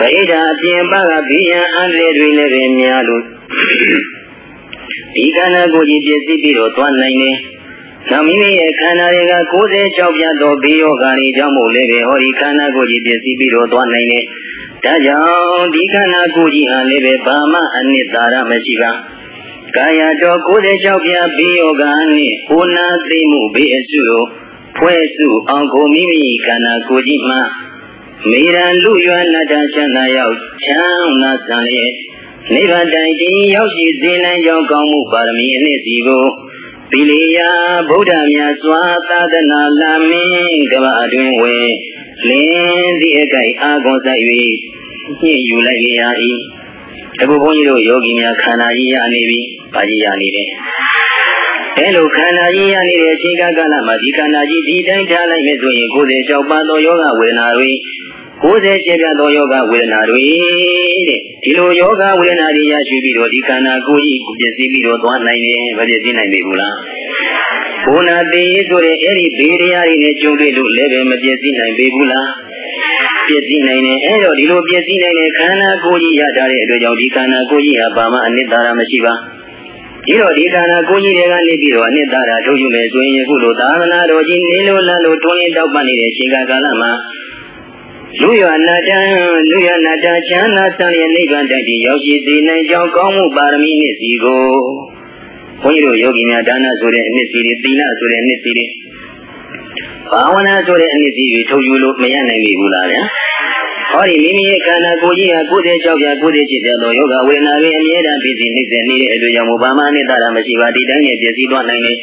ဗိဓာအပြင်ပကဘေးရန်အန္တရာယ်တွေလည်းပဲများလို့ ဒီခန္ဓာကိုယ်ကြီးပြည့်စည်ပြီးတော့သွားနိုင်တယ်။နောက်မိမိရဲ့ခန္ဓာတွေက96ပြတ်သောဘေးယောဂါတွေကြောင့်မို့လည်းပဲဟောဒီခန္ဓာကိုယ်ကြီးပြည့်စည်ပြီးတော့သွားနိုင်တယ်။ဒါကြောင့်ဒီခန္ဓာကိုယ်ကြီးဟာလည်းပဲဘာမှအနှစ်သာရမရှိပါ။ကာယတော်96ပြတ်ဘေးယောဂါနှင့်ဟိုနာသိမှုဘေးအစုကိုဖွဲ့စုအောင်ကိုမိမိခန္ဓာကိုယ်ကြီးမှမေရန်လူရွာနတ္တချမ်းသာရောက်ချမ်းသာစံရဲ့ နိဗ္ဗာန်တိုင်တည်ရောက်ရှိစေနိုင်ကြောင်းကောင်းမှုပါရမီအနှစ်စီကိုသီလေယဗုဒ္ဓမြတ်စွာသာသနာလာမင်းကဘာအတွင်ဝင်လင်းသည့်အကြိုက်အာဂောဆိုင်၍ညှိယူလိုက်ရ၏အခုဘုန်းကြီးတို့ယောဂီများခန္ဓာကြီးရနေပြီ။ဘာကြီးရနေလဲ။အဲလိုခန္ဓာကြီးရနေတဲ့အချိန်ကာလမှာဒီခန္ဓာကြီးဒီတိုင်းထားလိုက်မယ်ဆိုရင်ကိုယ်စေ၆ပါးသောယောဂဝေဒနာတွေ 90ကျက်ပြသောယောဂဝေဒနာတွေတဲ့ဒီလိုယောဂဝေဒနာတွေရရှိပြီးတော့ဒီခန္ဓာကိုယ်ကြီးပြည့်စည်ပြီးတော့သွားနိုင်တယ်မပြည့်စည်နိုင်ပြီဘူးလားဘုနာတေဆိုတဲ့အဲ့ဒီဘေးတရားတွေနဲ့ကြုံတွေ့လို့လည်းပဲမပြည့်စည်နိုင်ပြီဘူးလားပြည့်စည်နိုင်တယ်အဲ့တော့ဒီလိုပြည့်စည်နိုင်တဲ့ခန္ဓာကိုယ်ကြီးရထားတဲ့အတွက်ကြောင့်ဒီခန္ဓာကိုယ်ကြီးဟာဘာမှအနိတ္တရာမရှိပါဒီတော့ဒီခန္ဓာကိုယ်ကြီးတွေကနေပြီးတော့အနိတ္တရာထုတ်ယူမယ်ဆိုရင်ယခုလိုသာသနာတော်ကြီးနေလို့လလို့တွန်းရင်တောက်ပနေတဲ့ရှင်ကာလမှာ လူရနာတံလူရနာတချမ်းသာသံရဲ့နိဗ္ဗာန်တိုက်ပြီးရောက်ရှိစေနိုင်ကြောင်းကောင်းမှုပါရမီနှစ်စီကိုဘုန်းကြီးတို့ယောဂီများဒါနဆိုတဲ့အနှစ်စီတွေသီလဆိုတဲ့အနှစ်စီတွေဘာဝနာဆိုတဲ့အနှစ်စီတွေထုတ်ယူလို့မရနိုင်ပြီဘူးလားဗျာဟောဒီမိမိရဲ့ခန္ဓာကိုယ်ကြီးဟာကိုယ်တဲ့ကြောက်ပြကိုယ်တဲ့จิตတဲ့သောယောဂဝေဒနာတွေအမြဲတမ်းဖြစ်စီနေစေနေတဲ့အတွက်ကြောင့်ဘာမှအနိတ္တရာမရှိပါဒီတိုင်းနဲ့ပြည့်စည်သွားနိုင်တယ်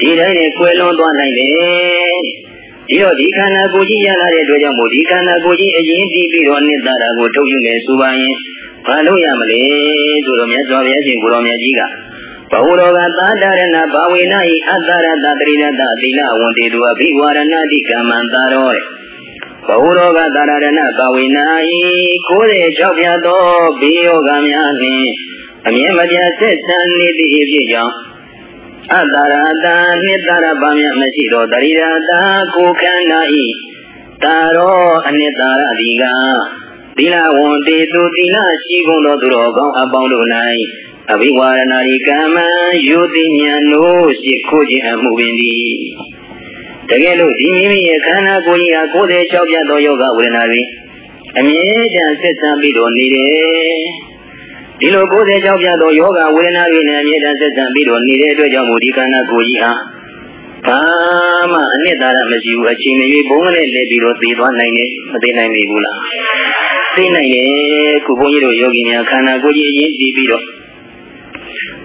ဒီတိုင်းနဲ့ကွယ်လွန်သွားနိုင်တယ် ဒီတော့ဒီခန္ဓာကိုယ်ကြီးရလာတဲ့အတွက်ကြောင့်မို့ဒီခန္ဓာကိုယ်ကြီးအရင်ပြီးပြီးတော့နှစ်သာတာကိုထုတ်ယူမယ်ဆိုပါရင်ဘာလို့ရမလဲဆိုတော့မြတ်စွာဘုရားရှင်ကိုရောင်မြတ်ကြီးကဘဝရောကသာတရဏဘာဝေနဤအတ္တရတတရိရတသီလဝန္တေတုအဘိဝရဏတိကမ္မံသာရောတဲ့ဘဝရောကသာရဏဘာဝေနဤကိုယ်ရဲ့ကြောက်ပြသောဘေးယောဂများနှင့်အမြဲမပြတ်ဆက်ဆံနေသည့်ဖြစ်ကြောင့် အတ္တရတာနှစ်သာရပါမြမရှိသောတရိရတာကိုခန္ဓာဤတာရောအနှစ်သာရဒီကသီလဝန္တေသူသီလရှိကုန်သောသူတော်ကောင်းအပေါင်းတို့၌အဘိဝါရဏရိကမ္မယုတိညာနိုးရှိခိုးခြင်းအမှုပင်သည်တကယ်လို့ဒီမိမိရဲ့ခန္ဓာကိုယ်ကြီးဟာကိုယ်သေးလျှောက်ပြသောယောဂဝေဒနာတွေအမြဲတမ်းဆက်ဆံပြီးတော့နေတယ် ဒီလိုကိုယ်သေးလျှောက်ပြသောယောဂဝေဒနာတွေနဲ့အမြဲတမ်းဆက်ဆံပြီးတော့နေတဲ့အတွက်ကြောင့်မို့ဒီခန္ဓာကိုယ်ကြီးဟာဘာမှအနှစ်သာရမရှိဘူးအချိန်မရွေးဘုံနဲ့လဲပြီးတော့သိသွားနိုင်တယ်မသိနိုင်ပြီဘူးလားသိနိုင်တယ်ခုဘုန်းကြီးတို့ယောဂီများခန္ဓာကိုယ်ကြီးအရင်သိပြီးတော့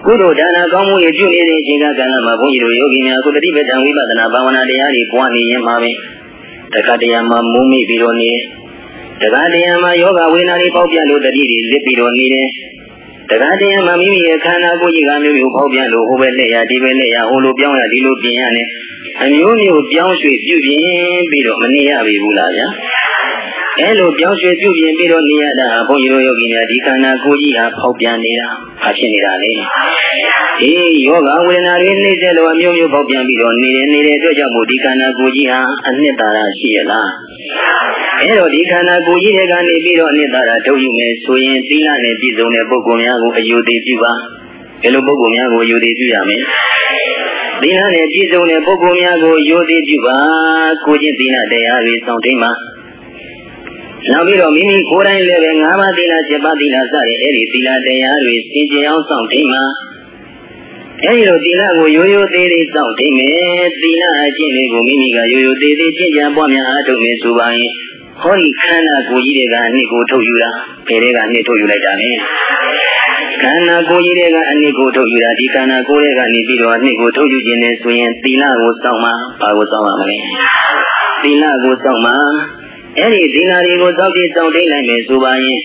ကုသိုလ်ဒါနကောင်းမှုတွေပြုနေတဲ့အချိန်ကကာလမှာဘုန်းကြီးတို့ယောဂီများကုတတိပဋ္ဌာန်ဝိပဿနာဘာဝနာတရားတွေပွားနေရင်မှာပဲတခါတရံမှာမုန်းမိပြီးတော့နေတခါတရံမှာယောဂဝေဒနာတွေပေါက်ပြလို့တတိတွေလစ်ပြီးတော့နေတယ် တခါတရံမှာမိမိရဲ့ခန္ဓာကိုယ်ကြီးကမျိုးမျိုးပေါက်ပြလို့ဟိုဘက်လက်ရဒီဘက်လက်ရဟိုလိုပြောင်းရဒီလိုပြင်ရနေအမျိုးမျိုးပြောင်းရွှေ့ပြုပြင်ပြီးတော့မနေရပြီဘူးလားဗျာ အဲလိုပြောင်းရွှေ့ပြုပြင်ပြီးတော့နေရတာဘုန်းကြီးတို့ယောဂီများဒီခန္ဓာကိုယ်ကြီးဟာဖောက်ပြန်နေတာဘာဖြစ်နေတာလဲဒီယောဂဝေဒနာတွေနှိမ့်ဆက်လို့အမျိုးမျိုးဖောက်ပြန်ပြီးတော့နေတယ်နေတဲ့အတွက်ကြောင့်မို့ဒီခန္ဓာကိုယ်ကြီးဟာအနှစ်သာရရှိရလားအဲတော့ဒီခန္ဓာကိုယ်ကြီးတွေကနေပြီးတော့အနှစ်သာရထုတ်ယူမယ်ဆိုရင်သီလနဲ့ပြည့်စုံတဲ့ပုဂ္ဂိုလ်များကိုအယုသိပြုပါဘယ်လိုပုဂ္ဂိုလ်များကိုအယုသိပြုရမလဲသီလနဲ့ပြည့်စုံတဲ့ပုဂ္ဂိုလ်များကိုယုသိပြုပါကိုချင်းသီလတရားတွေစောင့်သိမ်းပါ နောက်ပြီးတော့မိမိကိုယ်တိုင်လည်းပဲ၅ပါးသီလ7ပါးသီလစတဲ့အဲ့ဒီသီလတရားတွေစင်ကြယ်အောင်စောင့်ထိန်မှာအဲဒီလိုသီလကိုရိုးရိုးသေးသေးစောင့်ထိန်မယ်သီလအကျင့်တွေကိုမိမိကရိုးရိုးသေးသေးကျင့်ကြံပွားများအားထုတ်မယ်ဆိုပါရင်ဟောဒီခန္ဓာကိုယ်ကြီးတွေကအနှစ်ကိုထုတ်ယူတာဘယ်တွေကနှစ်ထုတ်ယူလိုက်တာလဲခန္ဓာကိုယ်ကြီးတွေကအနှစ်ကိုထုတ်ယူတာဒီခန္ဓာကိုယ်တွေကနေပြီးတော့အနှစ်ကိုထုတ်ယူခြင်းနဲ့ဆိုရင်သီလကိုစောင့်မှာဘာကိုစောင့်ရမလဲသီလကိုစောင့်မှာ အဲ့ဒီသီလတွေကိုစောင့်ကြည့်စောင့်ထိန်နိုင်မယ်ဆိုပါရင်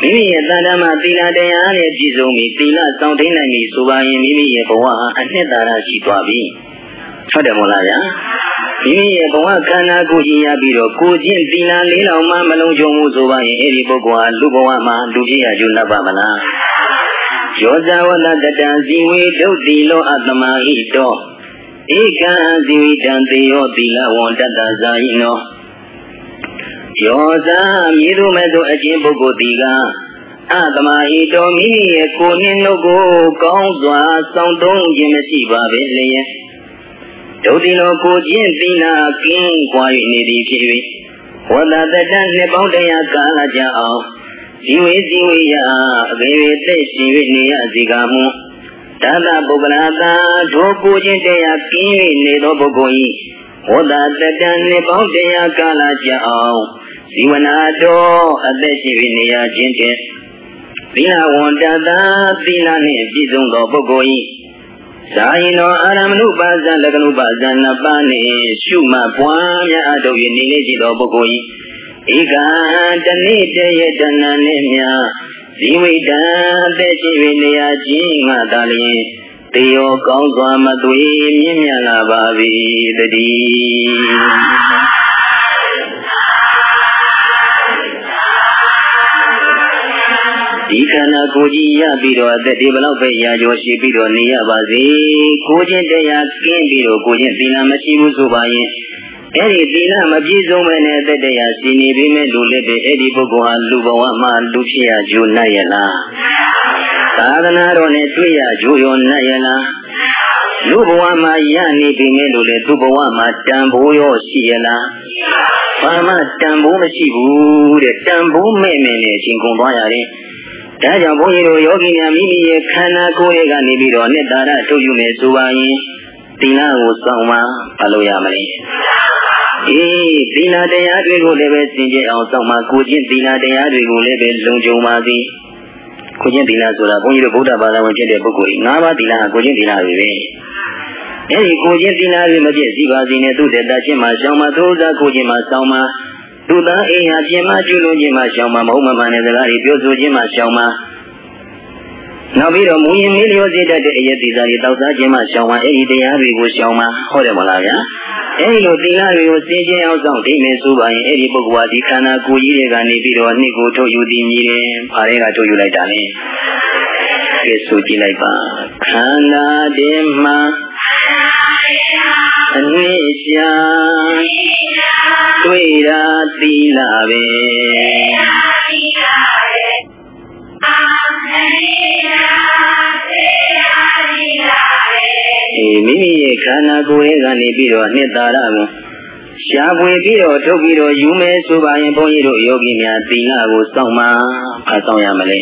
မိမိရဲ့တဏ္ဍာမှာသီလတရားနဲ့ပြည့်စုံပြီသီလစောင့်ထိန်နိုင်ပြီဆိုပါရင်မိမိရဲ့ဘဝဟာအနှစ်သာရရှိသွားပြီဟုတ်တယ်မို့လားဗျာမိမိရဲ့ဘဝခန္ဓာကိုယ်ကြီးရပြီးတော့ကိုချင်းသီလလေးလောင်မှမလုံးချုံမှုဆိုပါရင်အဲ့ဒီပုဂ္ဂိုလ်ဟာလူဘဝမှာလူဖြစ်ရကျုံးပါမလားယောဇဝတတတံဇီဝေဒုတ်တိလောအတ္တမဟိတောဧကံဇီဝိတံသေယောသီလဝန္တတဇာယိနော ယောဇာမြည်သူမဲ့သို့အချင်းပုဂ္ဂိုလ်ဒီကအသမဟိတောမိမိရဲ့ကိုယ်နှင်းတို့ကိုကောင်းစွာစောင့်သုံးခြင်းမရှိပါပဲလျက်ဒုတိလောကိုချင်းသီနာကင်းကွာ၍နေသည်ဖြစ်၍ဝတ္တတတနှစ်ပေါင်းတရာကာလကြာအောင်ဇီဝေဇီဝေယအဘေဝေသက်ရှိ၍နေရစီကမူတသပုဂ္ဂလာတာဒုကိုချင်းတရားကင်း၍နေသောပုဂ္ဂိုလ်၏ဝတ္တတတနှစ်ပေါင်းတရာကာလကြာအောင် ဇီဝနာတော်အသက်ရှိ၍နေရခြင်းဖြင့်သီလဝန္တတာသီလနှင့်ပြည့်စုံသောပုဂ္ဂိုလ်၏ဇာယိနောအာရမဏုပါဇလကနုပါဇနှစ်ပါးနှင့်ရှုမှတ်ပွားများအထုတ်၍နေလေရှိသောပုဂ္ဂိုလ်၏ဧကံတနေ့တည်းရဲ့တဏ္ဏနှင့်မြဇီဝိတံသက်ရှိ၍နေရခြင်းငါသာလျင်တေယောကောင်းစွာမသွေမြင့်မြတ်လာပါ၏တည်း ဒီခန္ဓာကိုယ်ကြီးရပြီးတော့အသက်ဒီဘလောက်ပဲရာကျော်ရှိပြီးတော့နေရပါစေကိုချင်းတရားကင်းပြီးတော့ကိုချင်းသီလမရှိဘူးဆိုပါရင်အဲ့ဒီသီလမပြည့်စုံပဲနဲ့အသက်တရားရှိနေပြီမဲ့လူလက်တွေအဲ့ဒီပုဂ္ဂိုလ်ဟာလူဘဝမှာလူဖြစ်ရကြိုးနိုင်ရလားသာသနာတော်နဲ့တွေ့ရကြိုးရောနိုင်ရလားလူဘဝမှာရနေပြီမဲ့လို့လေသူဘဝမှာတန်ဖိုးရောရှိရလားဘာမှတန်ဖိုးမရှိဘူးတဲ့တန်ဖိုးမဲ့မဲ့နဲ့အချိန်ကုန်သွားရတယ် ဒါကြောင့်ဘုန်းကြီးတို့ယောဂီများမိမိရဲ့ခန္ဓာကိုယ်ရဲ့ကနေပြီးတော့နှစ်သာရထုတ်ယူမယ်ဆိုပါရင်သီလကိုစောင့်မှဘာလို့ရမလဲအေးသီလတရားတွေကိုလည်းပဲစင်ကြယ်အောင်စောင့်မှကိုချင်းသီလတရားတွေကိုလည်းပဲလုံခြုံပါစေကိုချင်းသီလဆိုတာဘုန်းကြီးတို့ဗုဒ္ဓဘာသာဝင်ဖြစ်တဲ့ပုဂ္ဂိုလ်ကြီး၅ပါးသီလဟာကိုချင်းသီလတွေပဲအဲဒီကိုချင်းသီနာတွေမပြည့်စည်ပါစေနဲ့သူတတချင်းမှရှောင်းမှသိုးစားကိုချင်းမှစောင်းမှ သူသားအိမ်ဟာပြင်မှကျွလို့ချင်းမှရှောင်းမှမဟုတ်မမှန်တဲ့စကားတွေပြောဆိုချင်းမှရှောင်းမှနောက်ပြီးတော့မူရင်မေးလျောစေတတ်တဲ့အယက်သီစာတွေတောက်စားခြင်းမှရှောင်မှအဲ့ဒီတရားတွေကိုရှောင်မှဟောတယ်မလားဗျာအဲ့ဒီလိုသီလတွေကိုစင်ကြင်အောင်ဆောင်ဒိမယ်ဆိုပါရင်အဲ့ဒီပုဂ္ဂိုလ်ဟာဒီခန္ဓာကိုယ်ကြီးတွေကနေပြီးတော့နှစ်ကိုထုတ်ယူတည်မြည်တယ်။ဘာတွေကထုတ်ယူလိုက်တာလဲ။ကဲဆိုကြည့်လိုက်ပါခန္ဓာတည်းမှာအနည်းရှာ တွေ့တာသီလပဲအေးမိမိရဲ့ခန္ဓာကိုယ်ရဲ့ကနေပြီးတော့နှစ်သာရကိုရှားပွေပြီးတော့ထုတ်ပြီးတော့ယူမယ်ဆိုပါရင်ဘုန်းကြီးတို့ယောဂီများသီလကိုစောင့်မှဖတ်ဆောင်ရမလဲ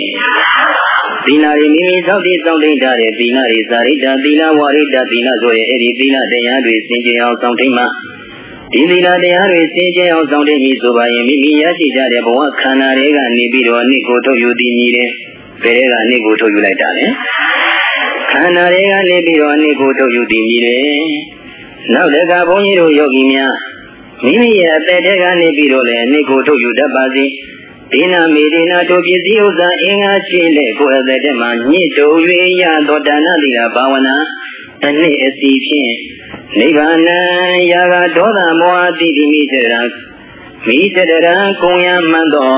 သီလတွေမိမိသောက်တည်စောင့်တိတ်ထားတဲ့သီလတွေစာရိတ္တသီလဝါရိတ္တသီလဆိုရဲ့အဲ့ဒီသီလတရားတွေစင်ကြယ်အောင်စောင့်တိတ်မှ ဒီသီလတရားတွေစင်ကြယ်အောင်စောင့်တိတ်ပြီးဆိုပါရင်မိမိရရှိကြတဲ့ဘဝခန္ဓာတွေကနေပြီးတော့အနစ်ကိုထုတ်ယူတည်မြည်တယ်ဘယ်ကနေနေကိုထုတ်ယူလိုက်တာလဲခန္ဓာတွေကနေပြီးတော့နေကိုထုတ်ယူတည်မြည်တယ်နောက်တကဘုန်းကြီးတို့ယောဂီများမိမိရဲ့အသက်တွေကနေပြီးတော့လည်းနေကိုထုတ်ယူတတ်ပါစေဒီနာမေဒီနာတို့ပစ္စည်းဥစ္စာအင်္ဂါရှိတဲ့ကိုယ်အသက်ထဲမှာညစ်တူ၍ရသောဒါနတိလာဘာဝနာ အနှစ်အစီဖြင့်နိဗ္ဗာန်ရာဂဒေါသမောဟတိတိမိစေရာမိစေတရာကုံယမှန်သော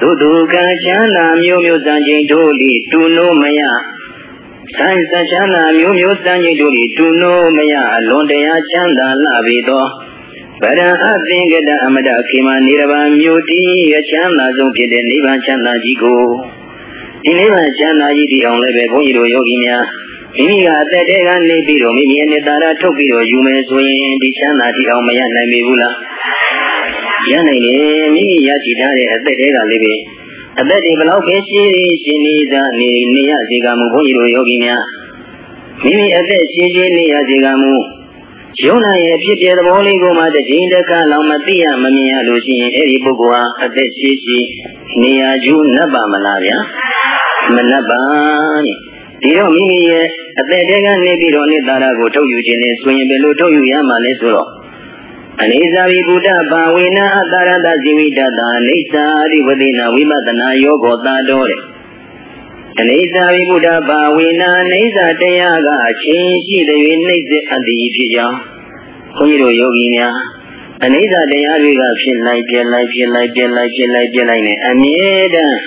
သူဒုက္ခချမ်းသာမျိုးမျိုးစံချိန်တို့လိတူနိုးမယဆိုင်စချမ်းသာမျိုးမျိုးစံချိန်တို့လိတူနိုးမယအလွန်တရာချမ်းသာလာပြီသောဗရံအသင်္ကတအမတခေမနိရဗံမြို့တည်အချမ်းသာဆုံးဖြစ်တဲ့နိဗ္ဗာန်ချမ်းသာကြီးကိုဒီနိဗ္ဗာန်ချမ်းသာကြီးတည်အောင်လည်းပဲဘုန်းကြီးတို့ယောဂီများ မိမိကအသက်တဲကနေပြီးတော့မိမိရဲ့နေတာရထုတ်ပြီးတော့ယူမယ်ဆိုရင်ဒီချမ်းသာတည်အောင်မရနိုင်ပြီဘူးလားရနိုင်တယ်မိမိရရှိထားတဲ့အသက်တွေကလေးပဲအသက်တွေဘလောက်ပဲရှိရှင်နေသာနေနေရစေကမူဘုန်းကြီးတို့ယောဂီများမိမိအသက်ရှိရှိနေရစေကမူယုံနာရဲ့ဖြစ်ပြသဘောလေးကိုမှတစ်ချိန်တစ်ခါလောက်မသိရမမြင်ရလို့ရှိရင်အဲ့ဒီပုဂ္ဂိုလ်ဟာအသက်ရှိရှိနေရကျူးနတ်ပါမလားဗျာမနတ်ပါတဲ့ ဒီတော့မိမိရဲ့အသက်တွေကနေပြီးတော့နေတာရာကိုထုတ်ယူခြင်းနဲ့ဆိုရင်ဘယ်လိုထုတ်ယူရမှာလဲဆိုတော့အနေဇာဝိဗုဒ္ဓဘာဝေနအတရတဇိဝိတတာအိဋ္ဌာရိဝတိနာဝိပဿနာယောဂောတာတော်တဲ့အနေဇာဝိဗုဒ္ဓဘာဝေနအိဋ္ဌာတရားကအချင်းရှိတဲ့နှိမ့်စေအတ္တိဖြစ်ကြောင်းခွန်ကြီးတို့ယောဂီများအနေဇာတရားတွေကဖြစ်လိုက်ပြလိုက်ဖြစ်လိုက်ပြလိုက်ဖြစ်လိုက်ပြလိုက်နဲ့အမြဲတမ်း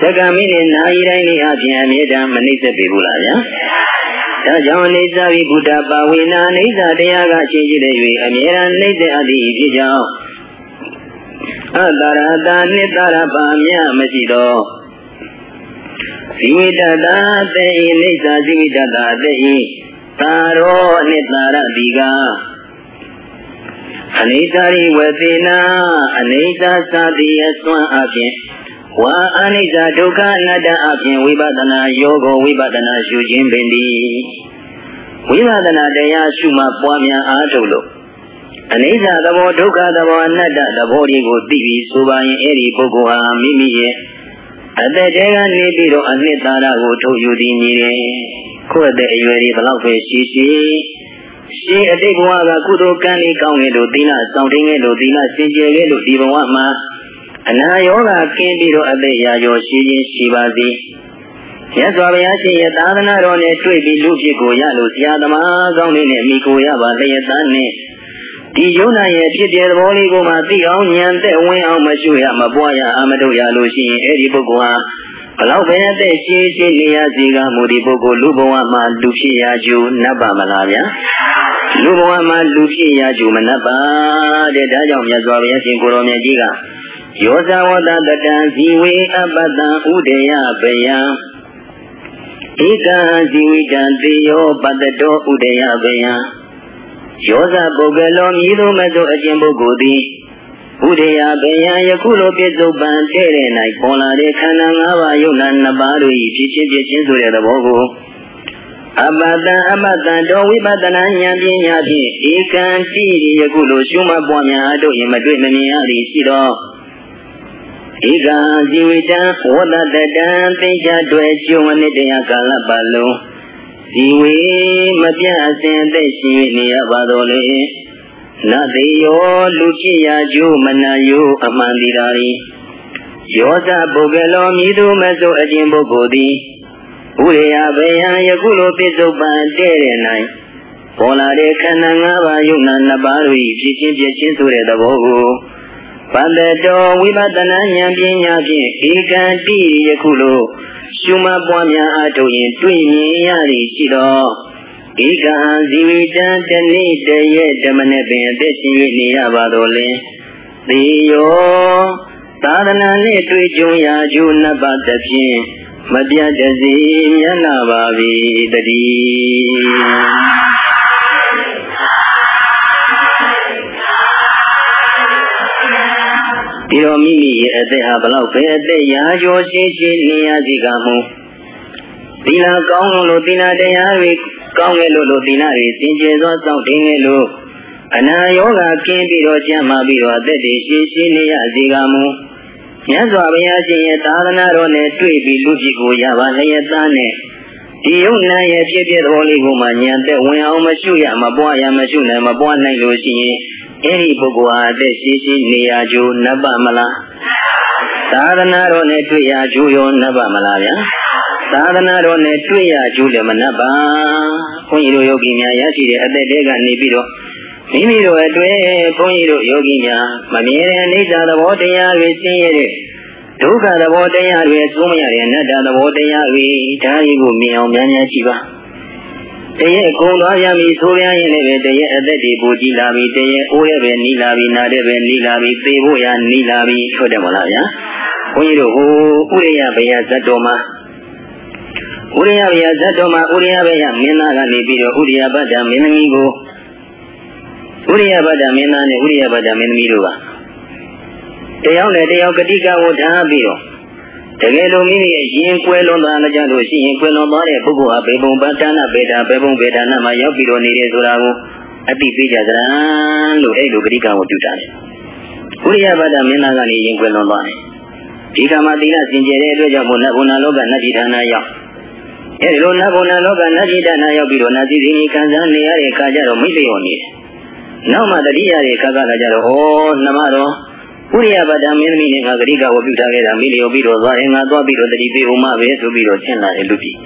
သက္ကမိနဲ့နာယီတိုင်းလေးအပြင်အမြဲတမ်းမနှိမ့်ဆက်ပြီဘူးလားဗျာဒါကြောင့်အိဋ္ဌဝိဘုဒ္ဓပါဝေနာအိဋ္ဌတရားကရှင်းရှိတဲ့၍အမြဲတမ်းနှိမ့်တဲ့အသည့်ဖြစ်ကြောင်းအတရတာနိတရပါမြမရှိသောဇိဝိတတာတေဣနိစ္စဇိဝိတတာတေဣသာရောအနိတရတိကအနိစ္စရိဝသေနာအနိစ္စသတိအစွမ်းအပြင် ဝါအနိစ္စဒုက္ခအနတ္တအပြင်ဝိပဿနာယောဂဝိပဿနာရှုခြင်းပင်သည်ဝိပဿနာတရားရှုမှပွားများအားထုတ်လို့အနိစ္စသဘောဒုက္ခသဘောအနတ္တသဘောတွေကိုသိပြီးဆိုပါရင်အဲ့ဒီပုဂ္ဂိုလ်ဟာမိမိရဲ့အသက်တဲကနေပြီးတော့အနှစ်သာရကိုထုတ်ယူသည်မြည်တယ်ကိုယ့်အသက်အရွယ်တွေဘလောက်ပဲရှိရှိရှင်အတိတ်ဘဝကကုသိုလ်ကံလေးကောင်းခဲ့လို့သီလဆောင်တင်ခဲ့လို့သီလစင်ကြယ်ခဲ့လို့ဒီဘဝမှာ အနာယောဂကင်းပြီးတော့အသက်ရာကျော်ရှိခြင်းရှိပါသည်မြတ်စွာဘုရားရှင်ရဲ့သာသနာတော်နဲ့တွေ့ပြီးလူဖြစ်ကိုရလို့ဆရာသမားကောင်းလေးနဲ့မိကိုရပါလျက်သားနဲ့ဒီယုံနာရဲ့ဖြစ်တဲ့သဘောလေးကိုမှသိအောင်ဉာဏ်သက်ဝင်အောင်မရှုရမပွားရအမတို့ရလို့ရှိရင်အဲ့ဒီပုဂ္ဂိုလ်ဟာဘလောက်ပဲအသက်ရှိရှိနေရစီကမူဒီပုဂ္ဂိုလ်လူဘဝမှာလူဖြစ်ရကြူနတ်ပါမလားဗျာလူဘဝမှာလူဖြစ်ရကြူမနတ်ပါတဲ့ဒါကြောင့်မြတ်စွာဘုရားရှင်ကိုရောမြတ်ကြီးက ယောဇဝတတတံဇီဝေအပတံဥဒေယပယံဧကံဇီဝိတံတေယောပတတောဥဒေယပယံယောဇပုဂ္ဂလောမြည်သူမသောအကျင့်ပုဂ္ဂိုလ်သည်ဥဒေယပယံယခုလိုပြစ္ဆုတ်ပံတဲ့တဲ့၌ပေါ်လာတဲ့ခန္ဓာ၅ပါးယုံနာနှစ်ပါးတို့၏ဖြစ်ချင်းဖြစ်ချင်းဆိုတဲ့သဘောကိုအပတံအမတံတော်ဝိပဿနာဉာဏ်ပညာဖြင့်ဧကံတိယခုလိုရှုမှတ်ပွားများတို့၏မတွေ့မမြင်ရသည်ရှိသော ဧကံဇီဝိတံဝတ္တတတံသိချတွေ့ကျွန်းအနိတယကာလပတ်လုံးဒီဝေမပြတ်အစဉ်အသက်ရှိနေရပါတော်လေနတေယောလူကြည်ရာကျိုးမနာယိုအမှန်တိရာရီယောဇပုဂ္ဂလောမြည်သူမဆိုအကျင့်ပုဂ္ဂိုလ်သည်ဥရိယဘေယံယခုလိုပြစ္ဆုတ်ပန်တဲ့တဲ့၌ပေါ်လာတဲ့ခန္ဓာ၅ပါးယုံနာနှစ်ပါးတို့၏ဖြစ်ချင်းပြချင်းဆိုတဲ့သဘောကို ပန္တတော်ဝိပဿနာဉာဏ်ပညာဖြင့်ဧကံတိယခုလိုရှုမှတ်ပွားများအားထုတ်ရင်တွေ့မြင်ရသည်ရှိသောဧကံဇီဝိတံတနေ့တရက်ဓမ္မနဲ့ပင်အသက်ရှင်၍နေရပါတော်လဲသေယောသာသနာနှင့်တွေ့ကြုံရာကျိုးနှစ်ပါးသဖြင့်မပြတ်တစေမျက်နာပါပြီတည်း ပြီးတော့မိမိရဲ့အသက်ဟာဘလောက်ပဲအသက်ရာကျော်ရှိရှိနေရစီကမူသီလကောင်းလို့သီလတရားတွေကောင်းခဲ့လို့လို့သီလတွေစင်ကြယ်စွာစောင့်တင်ခဲ့လို့အနာယောဂကင်းပြီးတော့ကျမ်းမာပြီးတော့အသက်တွေရှိရှိနေရစီကမူမြတ်စွာဘုရားရှင်ရဲ့သာသနာတော်နဲ့တွေ့ပြီးလူကြီးကိုရပါလျက်သားနဲ့ဒီယုံနာရဲ့ဖြစ်ဖြစ်သဘောလေးကိုမှညံတဲ့ဝင်အောင်မရှုရမပွားရမရှုနိုင်မပွားနိုင်လို့ရှိရင် အဲ့ဒီပုဂ္ဂိုလ်ဟာအသက်ရှိရှိနေရကြိုးနပ်ပါမလားသာသနာတော်နဲ့တွေ့ရကြိုးရောနပ်ပါမလားဗျာသာသနာတော်နဲ့တွေ့ရကြိုးလည်းမနပ်ပါဘုန်းကြီးတို့ယောဂီများရရှိတဲ့အသက်တွေကနေပြီးတော့မိမိတို့အတွင်းဘုန်းကြီးတို့ယောဂီများမမြဲတဲ့အိဋ္ဌသဘောတရားတွေသိရတဲ့ဒုက္ခသဘောတရားတွေသုံးမရတဲ့အနတ္တသဘောတရားတွေဒါတွေကိုမြင်အောင်များများကြည့်ပါ တရက်ကုံသွားရမည်ဆိုရရင်လည်းတရက်အသက်တွေပူကြည့်လာပြီတရက်အိုးရပဲနီးလာပြီနာတဲ့ပဲနီးလာပြီသေဖို့ရနီးလာပြီဟုတ်တယ်မလားဗျာဘုန်းကြီးတို့ဟိုဥရိယဘယဇတ်တော်မှာဥရိယဘယဇတ်တော်မှာဥရိယဘယမင်းသားကနေပြီးတော့ဥရိယဘဒ္ဒမင်းသမီးကိုဥရိယဘဒ္ဒမင်းသားနဲ့ဥရိယဘဒ္ဒမင်းသမီးတို့ကတယောက်နဲ့တယောက်ကတိကဝထားပြီးတော့ တကယ်လို့မိမိရဲ့ရင်ကွဲလွန်သွားကြလို့ရှိရင်ကွဲလွန်သွားတဲ့ပုဂ္ဂိုလ်ဟာဘေဘုံပဋ္ဌာနာဘေတာဘေဘုံဘေတာနာမှာရောက်ပြီးတော့နေတယ်ဆိုတာကိုအတိပေးကြသလားလို့အဲ့လိုဂရိကံကိုပြုတာတယ်။ဥရိယဘာဒမင်းသားကနေရင်ကွဲလွန်သွားတယ်။ဒီကမှာသီလစင်ကြယ်တဲ့အတွက်ကြောင့်ဘုနဘုနာလောကနတ်ပြည်ဌာနရောက်အဲဒီလိုနတ်ဘုနာလောကနတ်ပြည်ဌာနရောက်ပြီးတော့နတ်စီစီခံစားနေရတဲ့အခါကျတော့မိစေရောနေတယ်။နောက်မှတတိယရဲ့ခါကလာကြတော့ဩနှမတော် ဥရိယပဒမင်းသမီးနဲ့ငါဂရိကဝပြုထားခဲ့တာမိလျော်ပြီးတော့သွားရင်ငါသွားပြီးတော့တတိပေးဦးမပဲဆိုပြီးတော့ဆင်းလာတယ်လူကြီး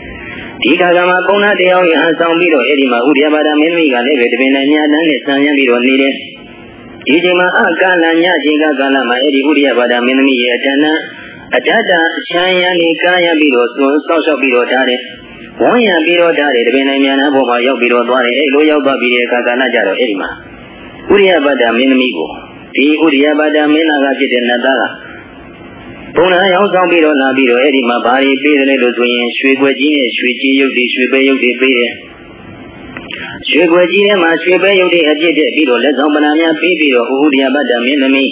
ဒီခါကမှပုံနာတရားကိုအဆောင်ပြီးတော့အဲ့ဒီမှာဥရိယပဒမင်းသမီးကလည်းပဲတပင်နဲ့ညာတန်းနဲ့ဆံရမ်းပြီးတော့နေတယ်ဒီချိန်မှာအကာလညချိန်ကကာလမှာအဲ့ဒီဥရိယပဒမင်းသမီးရဲ့အတဏ္ဍအတ္တအချမ်းရန်လေးကားရပြီးတော့သွန်ဆောက်ရှောက်ပြီးတော့ထားတယ်ဝန်းရံပြီးတော့ထားတယ်တပင်နဲ့ညာနာပေါ်မှာရောက်ပြီးတော့သွားတယ်အဲ့လိုရောက်သွားပြီးတဲ့အခါကာလကြတော့အဲ့ဒီမှာဥရိယပဒမင်းသမီးကို ဒီဥရိယပါဒမင်းနာကဖြစ်တဲ့နတ်သားကဘုံနာရောက်ဆောင်ပြီးတော့လာပြီးတော့အဲ့ဒီမှာဘာတွေပေးတယ်လို့ဆိုရင်ရွှေခွက်ကြီးနဲ့ရွှေကြီးရုပ်တွေရွှေပဲရုပ်တွေပေးတယ်ရွှေခွက်ကြီးထဲမှာရွှေပဲရုပ်တွေအပြည့်တဲ့ပြီးတော့လက်ဆောင်ပနာများပေးပြီးတော့ဥရိယပါဒမင်းသမီး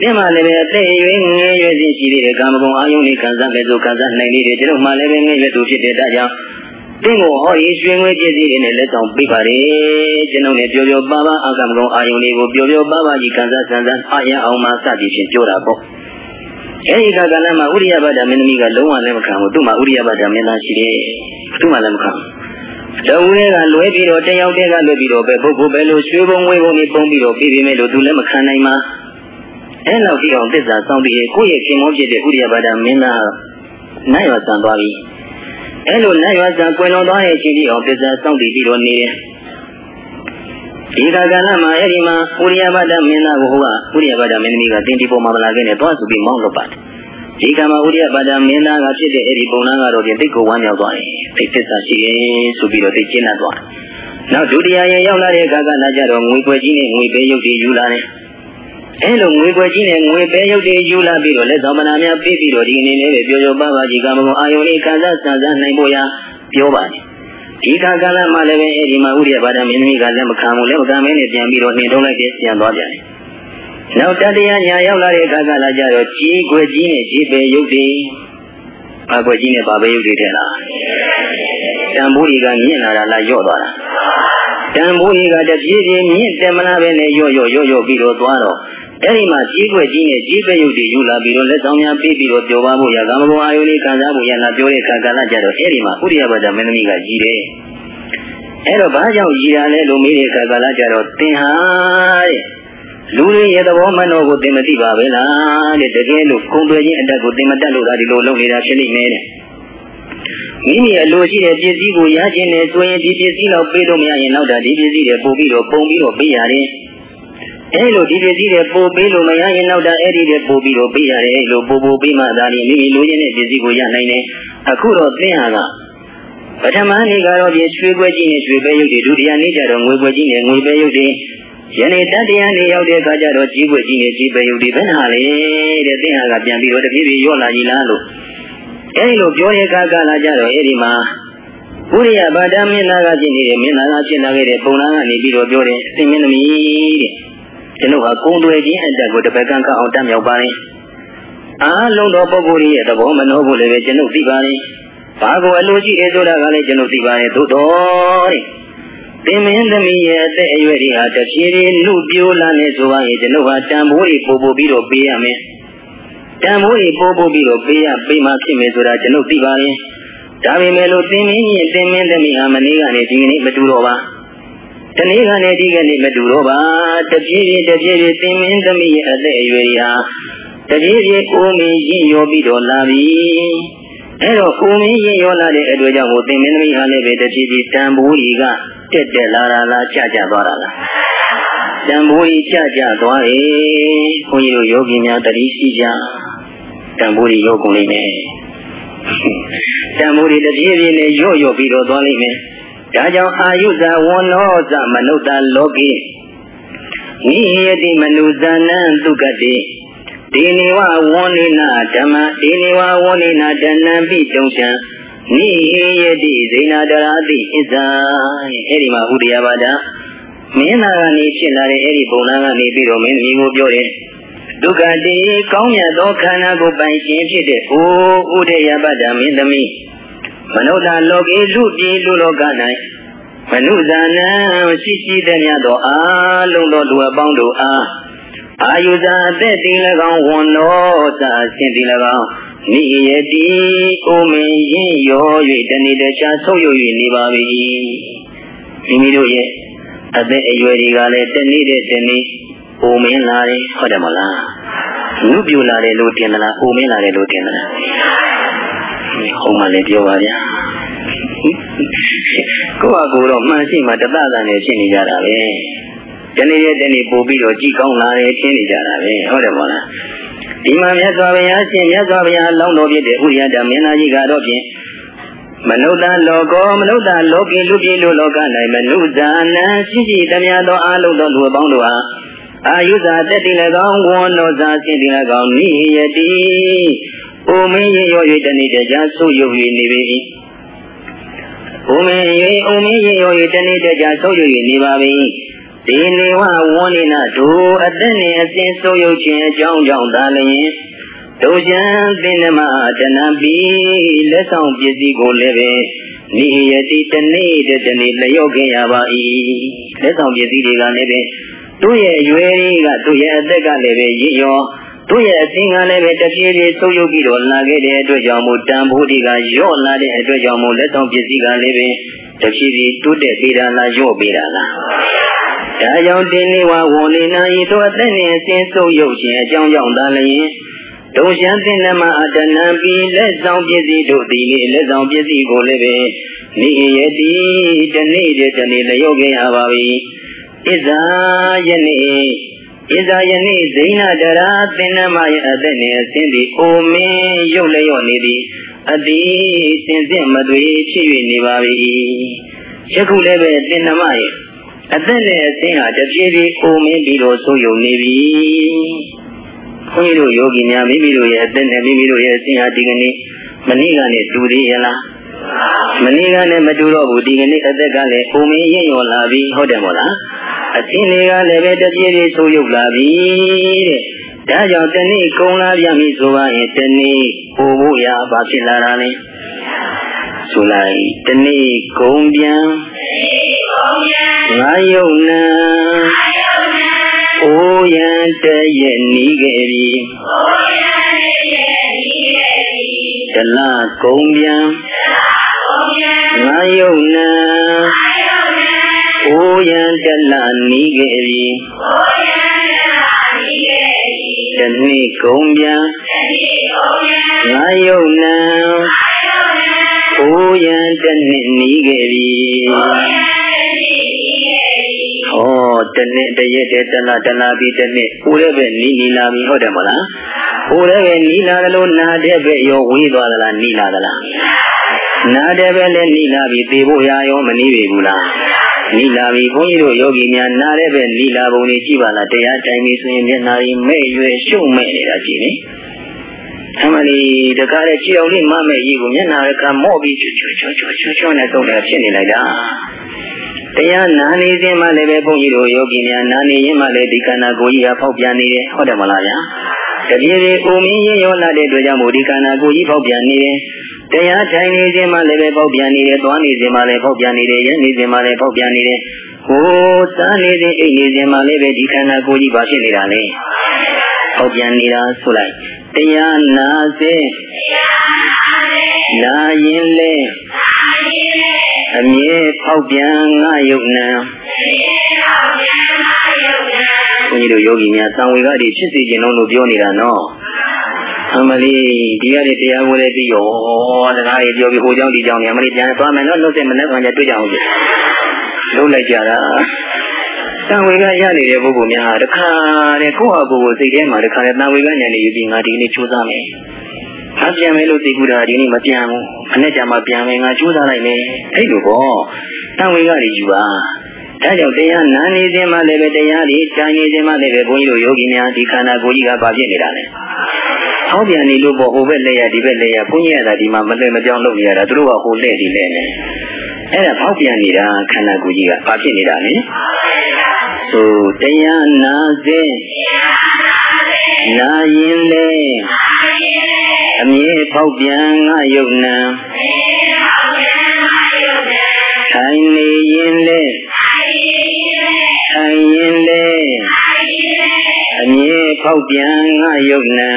ဒီမှာလည်းပဲအသက်ရွယ်ငယ်ရွယ်စီရှိသေးတယ်ကာမဂုဏ်အာယုန်လေးခံစားမဲ့ဆိုခံစားနိုင်နေတယ်ကျွန်တော်မှလည်းပဲငယ်ရွယ်သူဖြစ်တဲ့ဒါကြောင့် တင့်ကိုဟောရီရွှေငွေပစ္စည်းတွေနဲ့လက်ဆောင်ပေးပါတယ်ကျွန်ုပ်နဲ့ပျော်ပျော်ပါပါအကံကုံအာယုန်လေးကိုပျော်ပျော်ပါပါကြီးခံစားဆန်းဆန်းအားရအောင်မှစသည်ဖြင့်ပြောတာပေါ့အဲဒီကကလည်းမှဥရိယဘဒ္ဒမင်းသမီးကလုံးဝလည်းမခံဘူးသူ့မှာဥရိယဘဒ္ဒမင်းသားရှိတယ်သူ့မှာလည်းမခံဘူးတဝဲကလွဲပြီးတော့တယောက်တည်းကလွဲပြီးတော့ပဲပုဂ္ဂိုလ်ပဲလို့ရွှေဘုံဝေဘုံนี่ပုံပြီးတော့ပြီးပြီမဲ့လို့သူလည်းမခံနိုင်ပါအဲ့လောက်ပြီးအောင်သစ္စာစောင့်ပြီးကိုယ့်ရဲ့ခင်မောဖြစ်တဲ့ဥရိယဘဒ္ဒမင်းသားနိုင်ရဆန်သွားပြီ အဲ့လိုလက်ရွာစာကွယ်လွန်သွားရဲ့ရှိပြီးအောင်ပစ္စည်းစောင့်တည်ပြီးတော့နေတယ်ဒီကကလမှာအဲ့ဒီမှာဥရိယဘဒမင်းသားကိုဟိုကဥရိယဘဒမင်းသမီးကတင်ဒီပေါ်မှာမလာခဲ့နဲ့သွားဆိုပြီးမောင်းလို့ပါတယ်ဒီကမှာဥရိယဘဒမင်းသားကဖြစ်တဲ့အဲ့ဒီပုံနာကတော့ပြင်တိတ်ကိုဝမ်းမြောက်သွားတယ်သိသစ္စာရှိတယ်ဆိုပြီးတော့သိကျင်းတတ်သွားတယ်နောက်ဒုတိယရင်ရောက်လာတဲ့အခါကလာကြတော့ငွေခွဲကြီးနဲ့ငွေပေးရုပ်တွေယူလာတယ် အဲလိုငွေခွဲကြီးနဲ့ငွေပဲရုပ်တွေယူလာပြီးတော့လက်ဆောင်ပနာများပေးပြီးတော့ဒီအနေနဲ့ပြောပြောပါပါကြီးကမကုံအာယုန်လေးခံစားဆန်းစားနိုင်ဖို့ရပြောပါတယ်ဒီခါကာလမှာလည်းပဲအဲဒီမှာဥရိယဘာဒမင်းသမီးကလည်းမခံဘူးလည်းမခံမင်းနဲ့ပြန်ပြီးတော့နှင်ထုတ်လိုက်ပြီးပြန်သွားပြန်တယ်နောက်တတရားညာရောက်လာတဲ့အခါကလာကြတော့ကြီးခွေကြီးနဲ့ကြီးပဲရုပ်တွေအခွေကြီးနဲ့ဗာပဲရုပ်တွေတဲ့လားတန်ဖိုးကြီးကမြင့်လာတာလားယော့သွားတာတန်ဖိုးကြီးကတပြေးပြေးမြင့်တယ်မလားပဲနဲ့ယော့ယော့ယော့ယော့ပြီးတော့သွားတော့ အဲ့ဒီမှာကြီးွက်ကြီးနဲ့ကြီးပဲရုပ်တွေယူလာပြီးတော့လက်ဆောင်များပေးပြီးတော့ပြောပါဖို့ရကာမဂုဏ်အာယုလေးခံစားဖို့ရလာပြောတဲ့ခါကာလကြတော့အဲ့ဒီမှာဥရိယဘာသာမင်းသမီးကကြီးတယ်အဲ့တော့ဘာကြောင့်ကြီးတာလဲလို့မေးတဲ့ခါကာလကြတော့သင်ဟာတဲ့လူတွေရဲ့သဘောမနှောကိုသင်မသိပါပဲလားတဲ့တကယ်လို့ကုံတွေချင်းအတက်ကိုသင်မတတ်လို့ဒါဒီလိုလုပ်နေတာဖြစ်နေမယ်တဲ့မိမိအလိုရှိတဲ့ပစ္စည်းကိုရခြင်းနဲ့ဆိုရင်ဒီပစ္စည်းတော့ပေးလို့မရရင်နောက်တာဒီပစ္စည်းတွေပို့ပြီးတော့ပုံပြီးတော့ပေးရတယ် အဲလိုဒီပစ္စည်းတွေပို့ပေးလို့မရရင်နောက်တာအဲ့ဒီတွေပို့ပြီးတော့ပေးရတယ်အဲလိုပို့ပို့ပေးမှသာဒီမိမိလိုချင်တဲ့ပစ္စည်းကိုရနိုင်တယ်အခုတော့သင်ဟာကပထမနေ့ကတော့ဒီရွှေပွဲကြီးနဲ့ရွှေပဲရုပ်တွေဒုတိယနေ့ကျတော့ငွေပွဲကြီးနဲ့ငွေပဲရုပ်တွေယနေ့တတိယနေ့ရောက်တဲ့အခါကျတော့ကြီးပွဲကြီးနဲ့ကြီးပဲရုပ်တွေဘယ်ဟာလဲတဲ့သင်ဟာကပြန်ပြီးတော့တပြေးပြေးရော့လာကြီးလားလို့အဲဒီလိုပြောတဲ့အခါကလာကြတော့အဲဒီမှာဘုရိယဗာဒမင်းသားကဖြစ်နေတဲ့မင်းသားကဖြစ်လာခဲ့တဲ့ပုံနာကနေပြီးတော့ပြောတယ်အရှင်မင်းသမီးတဲ့ ကျွန်ုပ်ဟာကုံတွေချင်းအတက်ကိုတပကံကအောင်တတ်မြောက်ပါရင်အားလုံးသောပုဂ္ဂိုလ်ရဲ့သဘောမနှောဖို့လည်းပဲကျွန်ုပ်သိပါရင်ဘာကိုအလိုရှိတယ်ဆိုတာကလည်းကျွန်ုပ်သိပါရဲ့သို့တော်တဲ့သင်မင်းသမီးရဲ့အသက်အရွယ်တွေဟာတဖြည်းဖြည်းနှုတ်ပြိုးလာနေဆိုပါရင်ကျွန်ုပ်ဟာတန်ဖိုးတွေပို့ပို့ပြီးတော့ပေးရမယ်တန်ဖိုးတွေပို့ပို့ပြီးတော့ပေးရပေးမှဖြစ်မယ်ဆိုတာကျွန်ုပ်သိပါရင်ဒါပေမဲ့လို့သင်မင်းကြီးသင်မင်းသမီးဟာမနေ့ကနေဒီကနေ့မတူတော့ပါ တနေ့ကနေဒီကနေ့မတူတော့ပါတဖြည်းဖြည်းတဖြည်းဖြည်းသင်မင်းသမီးရဲ့အသက်အရွယ်တွေဟာတဖြည်းဖြည်းကိုမင်းရင့်ရောပြီးတော့လာပြီအဲ့တော့ကိုမင်းရင့်ရောလာတဲ့အတွက်ကြောင့်ကိုသင်မင်းသမီးဟာလည်းပဲတဖြည်းဖြည်းတန်ဖိုးကြီးကတက်တက်လာတာလားကြကြသွားတာလားတန်ဖိုးကြီးကြကြသွားတယ်ခွန်ကြီးတို့ယောဂီများတတိရှိကြတန်ဖိုးကြီးရောကုန်လိမ့်မယ်တန်ဖိုးကြီးတဖြည်းဖြည်းနဲ့ရော့ရော့ပြီးတော့သွားလိမ့်မယ် ဒါကြောင့်အာယုဇဝန္နောသမနုဿလောကေနိယတိမနုဇာနံဒုက္ကတိဒေနိဝဝန္နိနာဓမ္မဒေနိဝဝန္နိနာတဏံပိတုံချံနိယတိဇေနာတရာတိဣဇာအဲ့ဒီမှာဥဒယဘာဒမင်းသားကနေဖြစ်လာတဲ့အဲ့ဒီပုံနာကနေပြီးတော့မင်းသမီးကိုပြောတယ်ဒုက္ခတိကောင်းမြတ်သောခန္ဓာကိုပိုင်ရှင်ဖြစ်တဲ့အိုဥဒယဘာဒမင်းသမီး မနုဿလောကေလူပြည်လူလောက၌မနုဇာနံရှိရှိတဲ့မြတ်သောအာလုံးသောလူအပေါင်းတို့အားအာယုဇာအသက်တည်၎င်းဝန်တော်သာအရှင်တည်၎င်းနိယတိအိုမင်းရင်ရော၍တဏိတခြားဆုံးယုတ်၍နေပါပြီမိမိတို့ရဲ့အသက်အရွယ်တွေကလည်းတနေ့တဲ့တနေ့အိုမင်းလာတယ်ဟုတ်တယ်မလားနုပြူလာတယ်လို့တင်သလားအိုမင်းလာတယ်လို့တင်သလား ဟုတ်မှလည်းပြောပါဗျာကိုယ့်အကူတော့မှန်ရှိမှတသတာနဲ့ဖြစ်နေကြတာပဲတနေ့ရက်တနေ့ပို့ပြီးတော့ကြည်ကောင်းလာတယ်ဖြစ်နေကြတာပဲဟုတ်တယ်မလားဒီမှာမြတ်စွာဘုရားရှင်မြတ်စွာဘုရားလောင်းတော်ဖြစ်တဲ့ဥရိယတမင်းသားကြီးကတော့ဖြင့်မနုဿလောကောမနုဿလောကေလူပြည်လူလောက၌မနုဇာနံရှိရှိသမျှသောအလုံးသောလူအပေါင်းတို့ဟာအာယုဇာတက်တိ၎င်းဝန္နောဇာရှင်တိ၎င်းနိယတိ အိုမင်းရေရော၍တဏိတကြာဆုယုတ်၍နေပေ၏အိုမင်းရေအိုမင်းရေရော၍တဏိတကြာဆုယုတ်၍နေပါပြီဒီနေဝဝန္နိနာတို့အသက်နှင့်အစဉ်ဆုယုတ်ခြင်းအကြောင်းကြောင့်သာလျှင်တို့ချံသင်္နမတဏပိလက်ဆောင်ပစ္စည်းကိုလည်းပဲနိယတိတနေ့တနေ့လျော့ခင်ရပါ၏လက်ဆောင်ပစ္စည်းတွေကလည်းပဲတို့ရဲ့အရွယ်တွေကတို့ရဲ့အသက်ကလည်းပဲရည်ရော တို့ရဲ့အသင်ကလည်းပဲတဖြည်းဖြည်းဆုပ်ယုပ်ပြီးတော့လာခဲ့တဲ့အတွက်ကြောင့်မို့တန်ဖိုးတွေကရော့လာတဲ့အတွက်ကြောင့်မို့လက်ဆောင်ပစ္စည်းကလည်းပဲတဖြည်းဖြည်းတိုးတက်ပေးတာလားရော့ပေးတာလားဒါကြောင့်တင်းနေဝဝေါ်နေနာဤတို့အသက်နှင့်အစဉ်ဆုပ်ယုပ်ခြင်းအကြောင်းကြောင့်သာလျှင်ဒုရှံသင်္နမအတဏံပိလက်ဆောင်ပစ္စည်းတို့သည်လေလက်ဆောင်ပစ္စည်းကိုလည်းပဲနိယတိတနေ့တနေ့လျော့ခဲ့ရပါပြီဣဇာယနေ့ ဣဇာယနေ့ဇိနတရာသင်္နမရဲ့အသက်နှင့်အစဉ်သည်အိုမင်းရုပ်လျော့နေသည်အတိစင်စစ်မသွေဖြစ်၍နေပါပြီယခုလည်းပဲသင်္နမရဲ့အသက်နဲ့အစဉ်ဟာတပြေးပြေးအိုမင်းပြီးတော့ဆိုးယုံနေပြီခွင့်တို့ယောဂီများမိမိတို့ရဲ့အသက်နဲ့မိမိတို့ရဲ့အစဉ်ဟာဒီကနေ့မနေ့ကနဲ့တူသေးရလားမနေ့ကနဲ့မတူတော့ဘူးဒီကနေ့အသက်ကလည်းပုံမင်းရင်ရောလာပြီဟုတ်တယ်မို့လား အသင်တွေကလည်းပဲတပြေးပြေးဆိုးရုပ်လာပြီတဲ့ဒါကြောင့်တနေ့ကုံလာပြန်ပြီဆိုပါရင်တနေ့ဟိုဖို့ရပါဖြစ်လာတာလေဆိုလိုက်တနေ့ကုံပြန်ငါယုံနာအိုးရန်တရဲ့နီးခဲ့ပြီတလကုံပြန်ငါယုံနာ အိုးရန်တလနီးခဲ့ပြီတနေ့ကုံပြန်ငါယုံနာအိုးရန်တနေ့နီးခဲ့ပြီဟောတနေ့တရက်တည်းတလားတလားပြီးတနေ့ဦးလည်းပဲနီးနီးလာပြီဟုတ်တယ်မလားဦးလည်းပဲနီးလာတယ်လို့နာတဲ့ပဲရောဝေးသွားသလားနီးလာသလားနာတဲ့ပဲလည်းနီးလာပြီသေဖို့ရရောမနီးပြီဘူးလား နီလာပြီဘုန်းကြီးတို့ယောဂီများနားလည်းပဲနီလာပုံလေးကြည့်ပါလားတရားတိုင်းပြီဆိုရင်မျက်နာရီမဲ့ရွယ်ရှုံမဲ့နေတာကြည့်လေအမလီတကားတဲ့ကြည်အောင်လေးမမဲ့ကြီးကိုမျက်နာရကမော့ပြီးချွတ်ချွတ်ချွတ်ချွတ်ချွတ်ချွတ်နဲ့သုံးတယ်ဖြစ်နေလိုက်တာတရားနာနေစဉ်မှလည်းပဲဘုန်းကြီးတို့ယောဂီများနာနေရင်မှလည်းဒီကန္နာကိုကြီးကဖောက်ပြန်နေတယ်ဟုတ်တယ်မလားဗျာတပြေပြေအိုမင်းရင်ရောလာတဲ့အတွက်ကြောင့်မို့ဒီကန္နာကိုကြီးဖောက်ပြန်နေတယ် တရားထိုင်နေခြင်းမှလည်းပဲဖောက်ပြန်နေတယ်သွားနေခြင်းမှလည်းဖောက်ပြန်နေတယ်ရနေခြင်းမှလည်းဖောက်ပြန်နေတယ်ဟိုစားနေခြင်းအိတ်နေခြင်းမှလည်းပဲဒီခန္ဓာကိုယ်ကြီးပါဖြစ်နေတာလေဖောက်ပြန်နေတာဆိုလိုက်တရားနာစေနာရင်လေအမြဲဖောက်ပြန်ငါယုတ်နံဘုန်းကြီးတို့ယောဂီများသံဝေကတွေဖြစ်စေခြင်းလို့ပြောနေတာနော် အမလေးဒီကနေ့တရားကိုလည်းပြီးရောတခါကြီးပြောပြီးဟိုကြောင့်ဒီကြောင့်နေအမလေးပြန်သွားမယ်နော်လို့တဲ့မနဲ့ကလည်းတွေ့ကြအောင်လုံးလိုက်ကြတာတန်ဝေကရနေတဲ့ပုဂ္ဂိုလ်များတခါတဲ့ကိုယ့်ဟာကိုယ်ကိုစိတ်ထဲမှာတခါတဲ့တန်ဝေကဉာဏ်နဲ့ယူပြီးငါဒီနေ့ကြိုးစားမယ်။ငါပြန်မယ်လို့သိခုတာဒီနေ့မပြန်ဘူး။အနဲ့ကြမှာပြန်မယ်ငါကြိုးစားလိုက်မယ်။အဲ့လိုပေါ့တန်ဝေကတွေယူပါ။ဒါကြောင့်တရားနာနေခြင်းမှလည်းပဲတရားတွေတန်နေခြင်းမှလည်းပဲဘုန်းကြီးတို့ယောဂီများဒီခန္ဓာကိုယ်ကြီးကဘာဖြစ်နေတာလဲ။ ဟောပြန်နေလို့ပေါ့ဟိုဘက်လက်ရဒီဘက်လက်ရဘုန်းကြီးရတာဒီမှာမလဲမပြောင်းလုပ်နေရတာသူတို့ကဟိုလက်ဒီလက်နဲ့အဲ့ဒါဟောပြန်နေတာခန္ဓာကိုယ်ကြီးကဘာဖြစ်နေတာလဲဆိုတရားနာခြင်းနာရင်လေအမြဲဖောက်ပြန်ငါယုတ်နံထိုင်နေရင်လေထိုင်ရင်လေအ မြဲဖောက်ပြန်ငါယုတ်နံ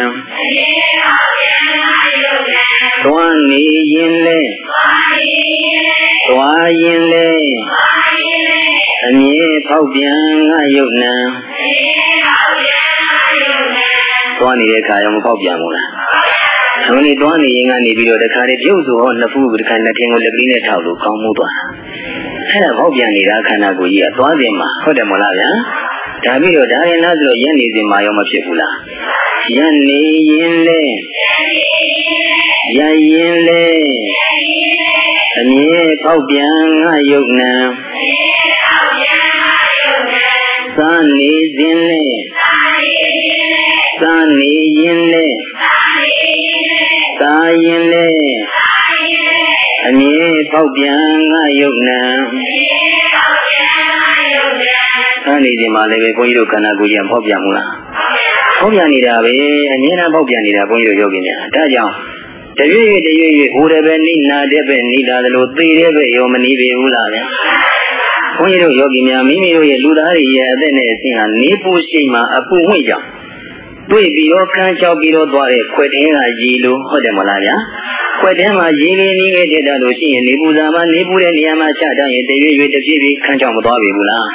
သွားနေရင်လေသွားရင်လေအမြဲဖောက်ပြန်ငါယုတ်နံသွားနေတဲ့အခါရောမဖောက်ပြန်ဘူးလား။ဆိုနေသွားနေရင်ကနေပြီးတော့တခါလေပြုတ်ဆိုဟောနှစ်ဖူးတခါလက်ထင်းကိုလက်ကလေးနဲ့ထောက်လို့ကောင်းမှုသွားတာ။အဲ့ဒါဖောက်ပြန်နေတာခန္ဓာကိုယ်ကြီးကသွားစဉ်မှာဟုတ်တယ်မလားဗျာ။ ဒါပြီးတော့ဒါရင်လားဆိုတော့ရက်နေစဉ်မှာရောမဖြစ်ဘူးလား။ရက်နေရင်လေရရင်လေအမြဲပေါက်ပြန်ငါယုတ်နံသာနေစဉ်လေသာနေရင်လေသာရင်လေအမြဲပေါက်ပြန်ငါယုတ်နံ သာနေစဉ်မှာလည်းပဲဘုန်းကြီးတို့ခန္ဓာကိုယ်ကြီးဖောက်ပြန်မလားဖောက်ပြန်နေတာပဲအမြဲတမ်းဖောက်ပြန်နေတာဘုန်းကြီးတို့ယောဂီများဒါကြောင့်တရွေ့ရွေ့တရွေ့ရွေ့ဟိုတယ်ပဲနိနာတဲ့ပဲနိလာတယ်လို့သေတဲ့ပဲရောမနိပေဘူးလားဗျာဘုန်းကြီးတို့ယောဂီများမိမိတို့ရဲ့လူသားတွေရဲ့အသက်နဲ့အဆင့်ဟာနေပူရှိမှအပူဝိကြောင့်တွေ့ပြီးတော့ခန်းချောက်ပြီးတော့သွားတဲ့ခွက်တင်းကရေလိုဟုတ်တယ်မလားဗျာ ခွက်တင်းမှာရေလေးနေခဲ့တဲ့လို့ရှိရင်နေပူစာမှာနေပူတဲ့နေရာမှာချထားရင်တရွေ့ရွေ့တပြည့်ပြည့်ခန်းချောက်မသွားပြီဘူးလား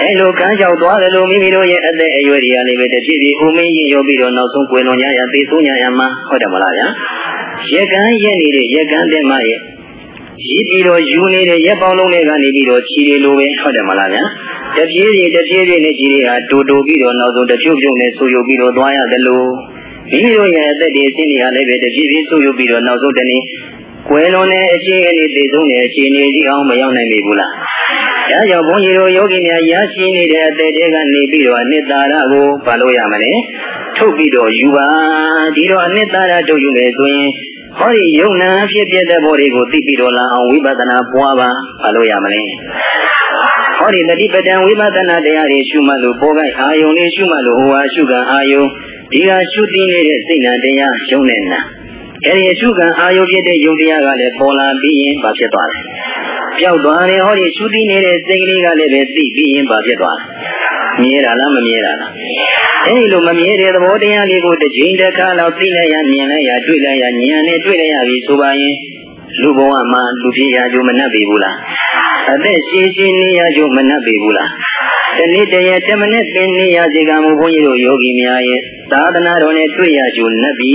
အဲလိုကမ်းလျှောက်သွားတယ်လို့မိမိတို့ရဲ့အသက်အရွယ်တွေကလည်းပဲတဖြည်းဖြည်းဦးမင်းရင်ရောပြီးတော့နောက်ဆုံးကွယ်လွန်ကြရသေဆုံးကြရမှာဟုတ်တယ်မလားဗျာရက်ကန်းရက်နေတဲ့ရက်ကန်းတဲ့မရဲ့ရည်ပြီးတော့ယူနေတဲ့ရက်ပေါင်းလုံးတွေကနေပြီးတော့ခြီတွေလိုပဲဟုတ်တယ်မလားဗျာတဖြည်းဖြည်းတဖြည်းဖြည်းနဲ့ခြီတွေဟာတူတူပြီးတော့နောက်ဆုံးတဖြုတ်ဖြုတ်နဲ့ဆူယုတ်ပြီးတော့သွားရတယ်လို့ မိမိတို့ရဲ့အသက်တွေအင်းတွေကလည်းပဲတဖြည်းဖြည်းဆူယုတ်ပြီးတော့နောက်ဆုံးတနေ့ကွယ်လွန်တဲ့အခြေအနေသိဆုံးတဲ့အခြေအနေကြီးအောင်မရောက်နိုင်ပြီဘူးလား။ဒါကြောင့်ဘုန်းကြီးတို့ယောဂီများရရှိနေတဲ့အသက်တွေကနေပြီးတော့အနှစ်သာရကိုဘာလို့ရမလဲ။ထုတ်ပြီးတော့ယူပါဒီတော့အနှစ်သာရထုတ်ယူမယ်ဆိုရင်ဟောဒီယုံနာဖြစ်ပြတဲ့ဘောတွေကိုသိပြီးတော့လာအောင်ဝိပဿနာပွားပါဘာလို့ရမလဲ။ဟောဒီတတိပဒံဝိပဿနာတရားတွေရှုမှတ်လို့ပေါ်ကအာယုံလေးရှုမှတ်လို့ဟိုဟာရှုကံအာယုံ ဒီဟာရှုသိနေတဲ့စိတ်နာတရားရှုံးနေနာအဲဒီအရှုခံအာယုဖြစ်တဲ့ယုတ်တရားကလည်းပေါ်လာပြီးရင်ဘာဖြစ်သွားလဲပျောက်သွားတယ်ဟောဒီရှုသိနေတဲ့စိတ်ကလေးကလည်းပဲသိပြီးရင်ဘာဖြစ်သွားမြဲတာလားမမြဲတာလားအဲဒီလိုမမြဲတဲ့သဘောတရားလေးကိုတစ်ချိန်တစ်ခါလောက်သိလိုက်ရမြင်လိုက်ရတွေ့လိုက်ရဉာဏ်နဲ့တွေ့လိုက်ရပြီဆိုပါရင်လူဘဝမှာလူဖြစ်ရကြမနှက်ပြီဘူးလားအသက်ရှည်ရှည်နေရကြမနှက်ပြီဘူးလား တနေ့တည်းရဲ့တမနဲ့ပင်နေရစေကမူဘုန်းကြီးတို့ယောဂီများရဲ့သာသနာတော်နဲ့တွေ့ရကြနှက်ပြီ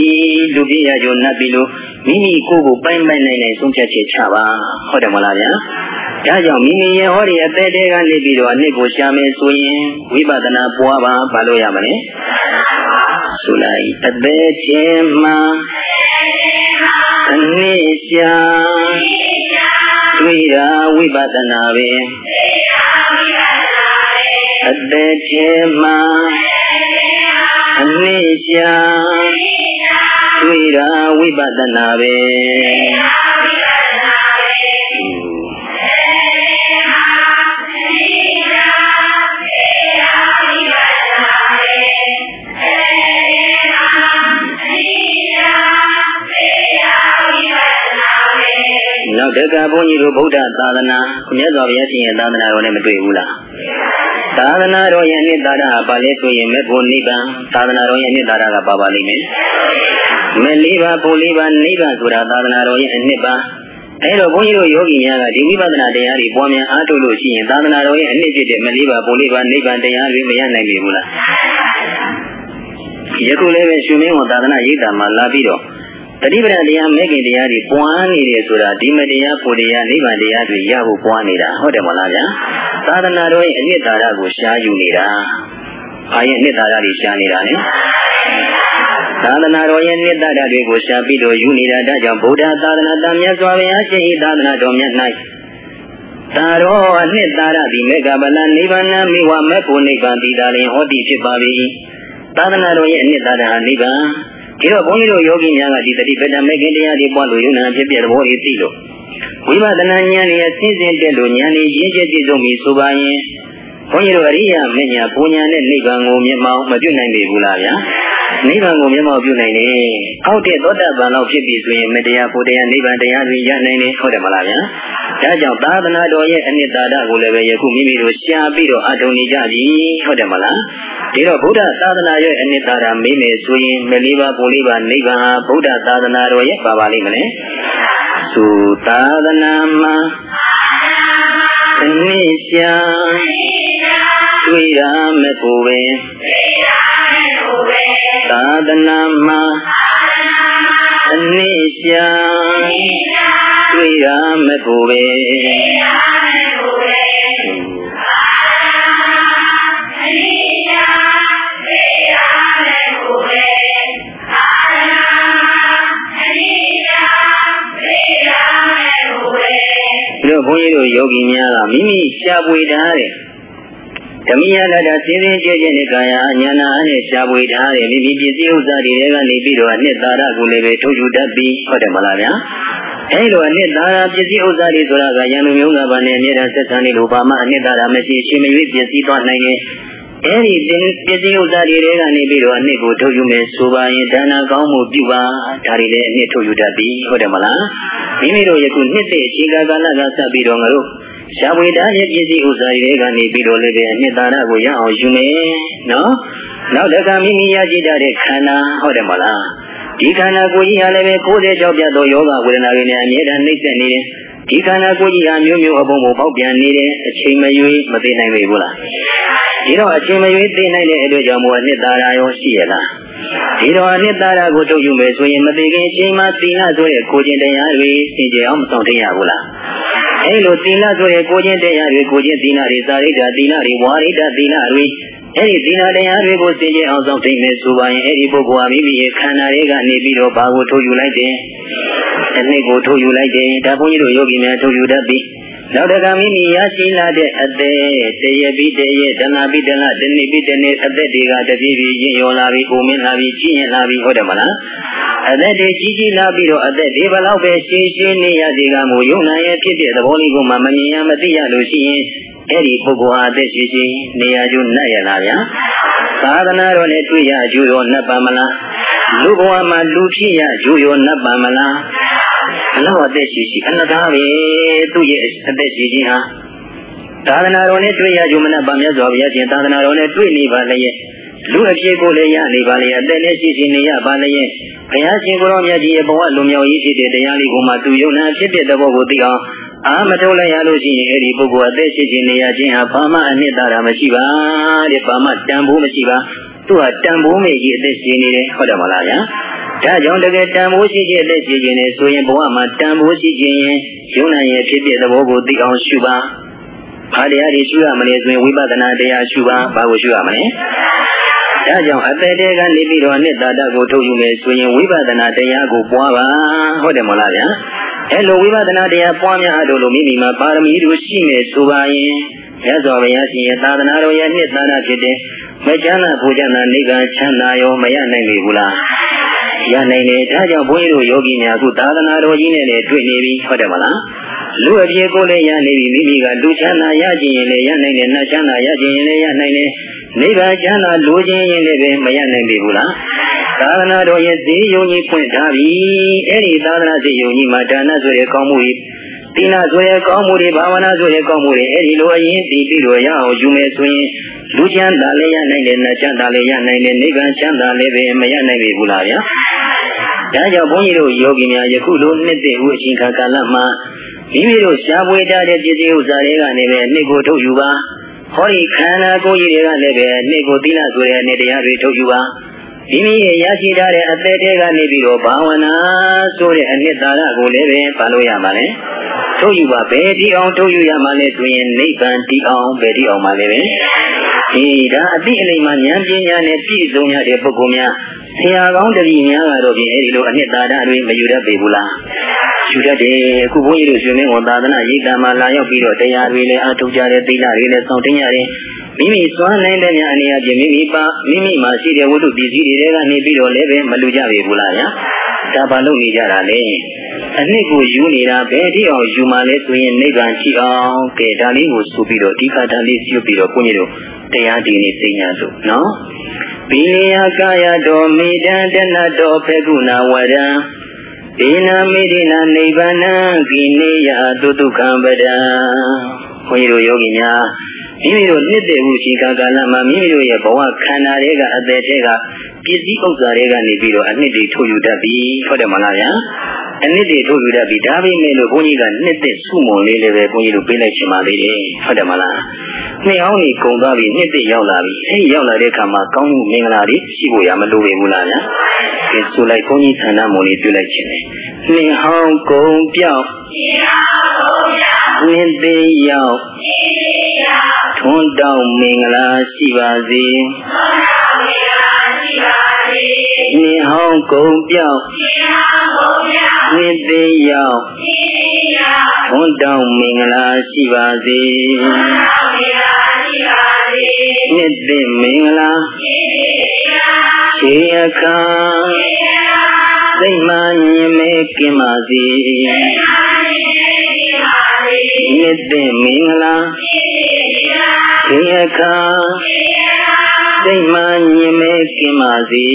လူဖြစ်ရကြနှက်ပြီလို့မိမိကိုယ်ကိုပိုင်ပိုင်နိုင်နိုင်ဆုံးဖြတ်ချက်ချပါဟုတ်တယ်မလားဗျာဒါကြောင့်မိမိရဲ့ဟောဒီအသက်တဲကနေပြီးတော့အနှစ်ကိုရှာမယ်ဆိုရင်ဝိပဿနာပွားပါဘာလို့ရမလဲဆိုလိုက်အသက်ချင်းမှာအနှစ်ရှာတွေ့တာဝိပဿနာပဲ အသက်ချင်းမှာအနှစ်ရှာတွေ့တာဝိပဿနာပဲနောက်တက္ကဘုန်းကြီးတို့ဗုဒ္ဓသာသနာမြတ်စွာဘုရားရှင်ရဲ့သာသနာတော်နဲ့မတွေ့ဘူးလား သာသနာတော်ရဲ့အနှစ်သာရပါလဲဆိုရင်မေဖို့နိဗ္ဗာန်သာသနာတော်ရဲ့အနှစ်သာရကပါပါလိမ့်မယ်မေလေးပါဖို့လေးပါနိဗ္ဗာန်ဆိုတာသာသနာတော်ရဲ့အနှစ်ပါအဲတော့ဘုန်းကြီးတို့ယောဂီများကဒီဝိပဿနာတရားတွေပွားများအားထုတ်လို့ရှိရင်သာသနာတော်ရဲ့အနှစ်ဖြစ်တဲ့မလေးပါဖို့လေးပါနိဗ္ဗာန်တရားတွေမရနိုင်ပြီဘူးလားယခုလည်းပဲရှင်မင်းဝသာသနာရိပ်တာမှာလာပြီးတော့ တတိပဒတရားမဲခင်တရားတွေပွားနေတယ်ဆိုတာဒီမတရားဖို့တရားနိဗ္ဗာန်တရားတွေရဖို့ပွားနေတာဟုတ်တယ်မလားဗျာသာသနာတော်ရဲ့အနှစ်သာရကိုရှားယူနေတာအာရဲ့အနှစ်သာရတွေရှားနေတာလေသာသနာတော်ရဲ့နှစ်သာရတွေကိုရှားပြီးတော့ယူနေတာဒါကြောင့်ဗုဒ္ဓသာသနာတမြတ်စွာဘုရားရှင်ဤသာသနာတော်မြတ်၌သာရောအနှစ်သာရသည်မေဃဗလနိဗ္ဗာန်မိဝမေဖို့နိဗ္ဗာန်တည်တာလင်ဟောတိဖြစ်ပါ၏သာသနာတော်ရဲ့အနှစ်သာရဟာနိဗ္ဗာန် ဒီတော့ဘုန်းကြီးတို့ယောဂီများကဒီတတိပဒမေခင်တရားတွေပွားလို့ယုံနာဖြစ်ပြတဲ့ဘောတွေသိလို့ဝိပဿနာဉာဏ်ရဲ့အစဉ်စဉ်တက်လို့ဉာဏ်ကြီးရင်းချက်ပြည့်စုံပြီဆိုပါရင်ဘုန်းကြီးတို့အရိယာမဉ္ဇဉ်ပူညာနဲ့နိဗ္ဗာန်ကိုမျက်မှောက်မပြုနိုင်ပြီဘူးလားဗျာနိဗ္ဗာန်ကိုမျက်မှောက်ပြုနိုင်တယ်အောက်တဲ့သောတာပန်လောက်ဖြစ်ပြီဆိုရင်မတရားဘုတရားနိဗ္ဗာန်တရားတွေရနိုင်တယ်ဟုတ်တယ်မလားဗျာဒါကြောင့်သာသနာတော်ရဲ့အနှစ်သာရကိုလည်းပဲယခုမိမိတို့ရှားပြီးတော့အထုံနေကြပြီဟုတ်တယ်မလား ဒီတော့ဗုဒ္ဓသာသနာရဲ့အနှစ်သာရမေးမယ်ဆိုရင်မလေးပါပုံလေးပါနိဗ္ဗာန်ဟာဗုဒ္ဓသာသနာတော်ရဲ့ပါပါလိမ့်မလဲသုသာသနာမှာအနှစ်ရှာတွေ့ရမယ်ကိုပဲသာသနာမှာအနှစ်ရှာတွေ့ရမယ်ကိုပဲ န်းကြီးတို့ယောဂီများကမိမိရှားပွေထားတဲ့ဓမိယလတ္တစင်းစင်းကြဲကြဲနဲ့ကာယအညာနာနဲ့ရှားပွေထားတဲ့မိမိပစ္စည်းဥစ္စာတွေကနေပြီးတော့အနှစ်သာရကိုလည်းပဲထုတ်ယူတတ်ပြီးဟုတ်တယ်မလားဗျာအဲလိုအနှစ်သာရပစ္စည်းဥစ္စာတွေဆိုတာကယန္တုမျိုးကဘာနဲ့အမြဲတမ်းဆက်ဆံနေလို့ဘာမှအနှစ်သာရမရှိရှင်မရွေးပစ္စည်းသွားနိုင်ရင် အဲဒီပစ္စည်းဥစ္စာတွေကနေပြီးတော့အနှစ်ကိုထုတ်ယူမယ်ဆိုပါရင်ဒါနာကောင်းမှုပြုပါဒါတွေလည်းအနှစ်ထုတ်ယူတတ်ပြီဟုတ်တယ်မလားမိမိတို့ယခုနှစ်သိအချိန်ကာလကစပြီးတော့ငါတို့ရှားဝေတာရဲ့ပစ္စည်းဥစ္စာတွေကနေပြီးတော့လည်းပဲအနှစ်သာရကိုရအောင်ယူမယ်နော်နောက်တခါမိမိရရှိတဲ့ခန္ဓာဟုတ်တယ်မလားဒီခန္ဓာကိုယ်ကြီးဟာလည်းပဲ96ပြတ်သောယောဂဝေဒနာတွေနဲ့အမြဲတမ်းနှိမ့်ဆက်နေတယ်ဒီခန္ဓာကိုယ်ကြီးဟာမျိုးမျိုးအပုံပုံပေါက်ပြန်နေတယ်အချိန်မရွေးမသိနိုင်ပြီဘူးလား ဒီတော့အချိန်မရွေးသိနိုင်တဲ့အတွက်ကြောင့်မို့အနှစ်သာရရောရှိရလားဒီတော့အနှစ်သာရကိုထုတ်ယူမယ်ဆိုရင်မသိခင်အချိန်မှသီလဆိုတဲ့ကိုကျင်တရားတွေသင်ကြအောင်မဆောင်သိရဘူးလားအဲလိုသီလဆိုတဲ့ကိုကျင်တရားတွေကိုကျင်သီလတွေသာရိတာသီလတွေဝါရိတာသီလတွေအဲ့ဒီသီလတရားတွေကိုသိကျင်အောင်ဆောင်သိမယ်ဆိုပါရင်အဲ့ဒီပုဂ္ဂိုလ်ဟာမိမိရဲ့ခန္ဓာတွေကနေပြီးတော့ဘာကိုထုတ်ယူလိုက်တယ်အနှစ်ကိုထုတ်ယူလိုက်တယ်ဒါဘုန်းကြီးတို့ယောဂီများထုတ်ယူတတ်ပြီ နောက်တကမိမိရရှိလာတဲ့အသက်တရပိတရဒနာပိတလတဏိပိတနေအသက်တွေကတပြေးပြေးရင်ရောလာပြီကိုမင်းလာပြီကြီးရင်လာပြီဟုတ်တယ်မလားအသက်တွေကြီးကြီးလာပြီးတော့အသက်တွေဘလောက်ပဲရှင်းရှင်းနေရစေကမို့ယုံနာရဲ့ဖြစ်တဲ့သဘောလေးကိုမှမမြင်ရမသိရလို့ရှိရင်အဲ့ဒီပုဂ္ဂိုလ်ဟာအသက်ရှိရှိနေရာကျိုးနှက်ရလားဗျာသာသနာတော်နဲ့တွေ့ရကျိုးရောနှက်ပါမလားလူဘဝမှာလူဖြစ်ရကျိုးရောနှက်ပါမလား အလောက်အသက်ရှိရှိအနတ္တပဲသူ့ရဲ့အသက်ရှိခြင်းဟာသာသနာတော်နဲ့တွေ့ရကြမနာပါမြတ်စွာဘုရားရှင်သာသနာတော်နဲ့တွေ့နေပါလျက်လူအဖြစ်ကိုလည်းရနေပါလျက်အသက်နဲ့ရှိရှိနေရပါလျက်ဘုရားရှင်ကိုရောမြတ်ကြီးရဲ့ဘဝလွန်မြောက်ရေးဖြစ်တဲ့တရားလေးကိုမှသူယုံနာဖြစ်တဲ့သဘောကိုသိအောင်အာမထုတ်လိုက်ရလို့ရှိရင်အဲ့ဒီပုဂ္ဂိုလ်အသက်ရှိရှိနေရခြင်းဟာဘာမှအနှစ်သာရမရှိပါတဲ့ဘာမှတန်ဖိုးမရှိပါသူဟာတန်ဖိုးမဲ့ကြီးအသက်ရှင်နေတယ်ဟုတ်တယ်မလားဗျာ ဒါကြောင့်တကယ်တန်ဖိုးရှိခြင်းအသက်ရှင်ခြင်းနဲ့ဆိုရင်ဘဝမှာတန်ဖိုးရှိခြင်းရင်ယုံနာရဲ့ဖြစ်တဲ့သဘောကိုသိအောင်ရှုပါဘာတရားတွေရှုရမလဲဆိုရင်ဝိပဿနာတရားရှုပါဘာကိုရှုရမလဲဒါကြောင့်အပေတဲကနေပြီးတော့အနှစ်သာရကိုထုတ်ယူမယ်ဆိုရင်ဝိပဿနာတရားကိုပွားပါဟုတ်တယ်မလားဗျာအဲလိုဝိပဿနာတရားပွားများအပ်လို့မိမိမှာပါရမီတို့ရှိမယ်ဆိုပါရင်မြတ်စွာဘုရားရှင်ရဲ့သာသနာတော်ရဲ့နှစ်သာရဖြစ်တဲ့မချမ်းသာပူဇနာနိဗ္ဗာန်ချမ်းသာရောမရနိုင်ပြီဘူးလား ရနိုင်တယ်ဒါကြောင့်ဘုန်းကြီးတို့ယောဂီများအခုသာသနာတော်ကြီးနဲ့လည်းတွေ့နေပြီဟုတ်တယ်မလားလူအပြေကိုလည်းရနေပြီမိမိကလူချမ်းသာရခြင်းရင်လည်းရနိုင်တယ်နတ်ချမ်းသာရခြင်းရင်လည်းရနိုင်တယ်နိဗ္ဗာန်ချမ်းသာလိုခြင်းရင်လည်းပဲမရနိုင်ပြီဘူးလားသာသနာတော်ရဲ့ဈေးယုံကြီးဖွင့်ထားပြီအဲ့ဒီသာသနာဈေးယုံကြီးမှာဒါနဆိုတဲ့ကောင်းမှုကြီး သီလဆိုရဲ့ကောင်းမှုတွေဘာဝနာဆိုရဲ့ကောင်းမှုတွေအဲ့ဒီလိုအရင်တည်ပြီးတော့ရအောင်ယူမယ်ဆိုရင်လူချမ်းသာလည်းရနိုင်တယ်နတ်ချမ်းသာလည်းရနိုင်တယ်နိဗ္ဗာန်ချမ်းသာလည်းပဲမရနိုင်ပြီဘူးလားဗျာဒါကြောင့်ဘုန်းကြီးတို့ယောဂီများယခုလိုနှစ်သိဥအချိန်ခါကာလမှာမိမိတို့ရှားပွေထားတဲ့ပစ္စည်းဥစ္စာတွေကနေပဲနှစ်ကိုထုတ်ယူပါဟောဒီခန္ဓာကိုယ်ကြီးတွေကလည်းပဲနှစ်ကိုသီလဆိုတဲ့အနေတရားတွေထုတ်ယူပါ မိမိရဲ့ရရှိထားတဲ့အသက်တွေကနေပြီးတော့ဘာဝနာဆိုတဲ့အနှစ်သာရကိုလည်းပဲပါလို့ရမှာလေထုတ်ယူပါဘယ်ဒီအောင်ထုတ်ယူရမှာလဲဆိုရင်နိဗ္ဗာန်ဒီအောင်ဘယ်ဒီအောင်မှာလဲပဲဒီဒါအတိအလိမ္မာဉာဏ်ပညာနဲ့ပြည့်စုံရတဲ့ပုဂ္ဂိုလ်များဆရာကောင်းတပည့်များကတော့ပြင်အဲဒီလိုအနှစ်သာရတွေမယူတတ်ပေဘူးလားယူတတ်တယ်အခုဘုန်းကြီးတို့ရှင်မင်းဝန်သာသနာရိပ်တံမှာလာရောက်ပြီးတော့တရားတွေလည်းအထုတ်ကြတယ်သီလတွေလည်းစောင့်တင်းရတယ် မိမိစွမ်းနိုင်တဲ့များအနေအချင်းမိမိပါမိမိမှာရှိတဲ့ဝတ္ထုပစ္စည်းတွေကနေပြီးတော့လည်းပဲမလူကြပေဘူးလားဗျာဒါဘာလို့နေကြတာလဲအနှစ်ကိုယူနေတာဘယ်တိအောင်ယူမှလဲဆိုရင်နိဗ္ဗာန်ကြည့်အောင်ကဲဒါလေးကိုဆိုပြီးတော့ဒီခါတန်လေးစီးပြီးတော့ဘုန်းကြီးတို့တရားဒီနေ့သိညာလို့နော်ဘိနိယကာယတော်မိတံတဏတော်ဖေကုဏဝရံဒေနာမိဒိနာနိဗ္ဗာနံကိနေယသုတုခံပဒံဘုန်းကြီးတို့ယောဂီများ မိမိတို့နှစ်သက်မှုရှိကာကာလမှာမိမိတို့ရဲ့ဘဝခန္ဓာတွေကအသက်တွေကပစ္စည်းဥစ္စာတွေကနေပြီးတော့အနှစ်တွေထုတ်ယူတတ်ပြီဟုတ်တယ်မလားဗျာအနှစ်တွေထုတ်ယူတတ်ပြီဒါပေမဲ့လို့ဘုန်းကြီးကနှစ်သက်စုမုံလေးလည်းပဲဘုန်းကြီးတို့ပေးလိုက်ချင်ပါသေးတယ်ဟုတ်တယ်မလားနှစ်အောင်ကြီးကုံသွားပြီနှစ်သက်ရောက်လာပြီအဲဒီရောက်လာတဲ့အခါမှာကောင်းမှုမင်္ဂလာတွေရှိဖို့ရမလိုပေဘူးလားဗျာဒီဆိုလိုက်ဘုန်းကြီးဌာနမုံလေးပြုလိုက်ချင်တယ်နှစ်ဟောင်းကုံပြောင်းနှစ်သက်ရောက် ထွန်းတောင်းမင်္ဂလာရှိပါစေနေဟောင်းကုံပြောင်းနှစ်သေးရောက်ထွန်းတောင်းမင်္ဂလာရှိပါစေနှစ်သေးမင်္ဂလာခြေအခါစိတ်မှမြင်မဲကင်းပါစေနှစ်သေးမင်္ဂလာ ခြေအခါစိတ်မှညင်မဲကင်းပါစေ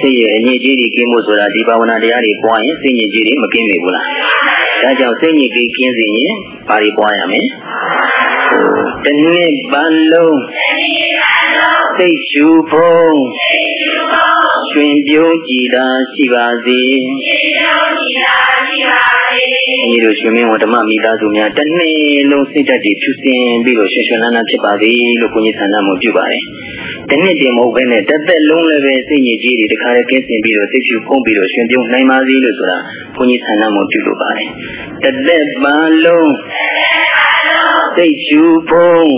စိတ်ရဲ့အညစ်အကြေးတွေကင်းဖို့ဆိုတာဒီဘာဝနာတရားတွေပွားရင်စိတ်ညစ်ကြေးတွေမကင်းနေဘူးလားဒါကြောင့်စိတ်ညစ်ကြေးကင်းစေရင်ဘာတွေပွားရမလဲတနေ့ပတ်လုံးစိတ်ရှူဖို့ရှင်ပြုံးကြည်တာရှိပါစေညီတို့ ရှင်မင်းဝဓမ္မမိသားစုများတနေ့လုံးစိတ်ဓာတ်တွေဖြူစင်ပြီးတော့ရှင်ရှင်လန်းလန်းဖြစ်ပါစေလို့ကိုကြီးဆန္ဒမှုပြုပါတယ်။တနေ့တည်းမဟုတ်ဘဲနဲ့တစ်သက်လုံးလည်းပဲစိတ်ညစ်ကြေးတွေတခါတည်းကင်းစင်ပြီးတော့စိတ်ဖြူဖုံးပြီးတော့ရှင်ပြုံးနိုင်ပါစေလို့ဆိုတာကိုကြီးဆန္ဒမှုပြုလုပ်ပါတယ်။တစ်သက်ပါလုံးစိတ်ဖြူဖုံး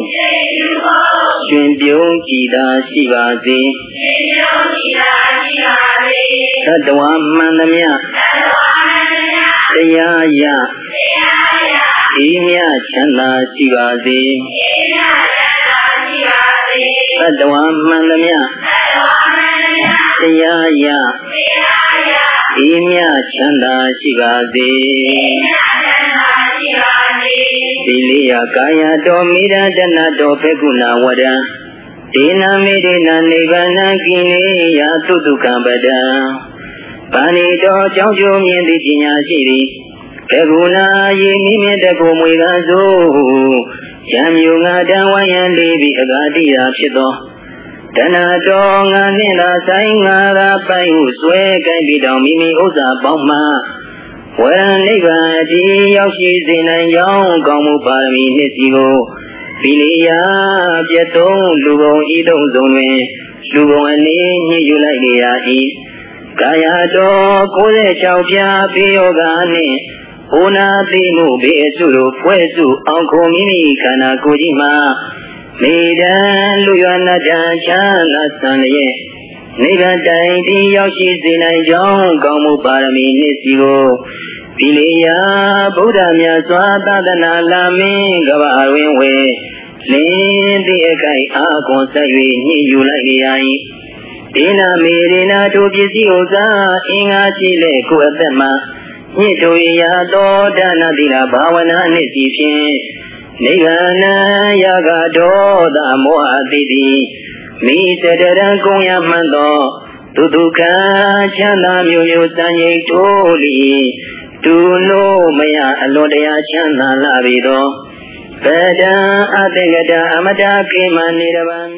ရှင်ပြုံးကြည်သာရှိပါစေသတ္တဝါမှန်သမျှ တရားရဤမြချမ်းသာရှိပါစေသတ္တဝါမှန်သမျှတရားရဤမြချမ်းသာရှိပါစေသီလိယကာယတော်မိရတနာတော်ဖေကုဏဝရံဒေနမေဒေနနိဗ္ဗာန်ကိလေယသုတုကံပဒံ ဗာဏိတော်ကြောင့်ကျိုးမြင်သည့်ပညာရှိသည်ကကုနာယေမိမြတကိုမွေကဆိုရံမြူငါတံဝယံလေးပြီးအဂါတိရာဖြစ်သောတဏတော်ငါနှင့်သာဆိုင်ငါသာပိုင်ဟုဆွဲကိုက်ပြီးတောင်မိမိဥစ္စာပေါင်းမှဝရနိဗ္ဗာန်အတိရောက်ရှိစေနိုင်ကြောင်းကောင်းမှုပါရမီနှစ်စီကိုပိလိယပြတ်သုံးလူကုန်ဤတုံးဆုံးတွင်လူကုန်အနေညှိယူလိုက်ရ၏ ကာယတော်96ပြားပိယောဂာနှင့်ဘုနာသိမှုဘေအစုတို့ဖွဲ့စုအောင်ခုမိမိခန္ဓာကိုယ်ကြီးမှာမိဒံလူရဏတံချမ်းသာသံရဲ့နိဗ္ဗာန်တိုင်ဒီရောက်ရှိစေနိုင်ကြောင်းကောင်းမှုပါရမီနှစ်စီကိုပိလေယဗုဒ္ဓမြတ်စွာသာသနာလာမင်းကဘာဝင်းဝေလင်းသည့်အခိုက်အာကွန်ဆက်၍ညှိယူလိုက်ရ၏ ဒေနာမေရေနာတို့ပစ္စည်းဥစ္စာအင်္ဂါရှိလေကိုယ်အသက်မှာညှိတို့ရာသောဒါနတိလာဘာဝနာနှင့်စီဖြင့်နိဗ္ဗာန်ယာကဒေါသမောဟတိတိမိတတရံကုံရမှန်သောဒုဒုက္ခချမ်းသာမျိုးမျိုးစံရိတ်တို့လီတူလို့မရအလွန်တရာချမ်းသာလာပြီသောဗဒံအတ္တကတအမတာကိမနိရဗံ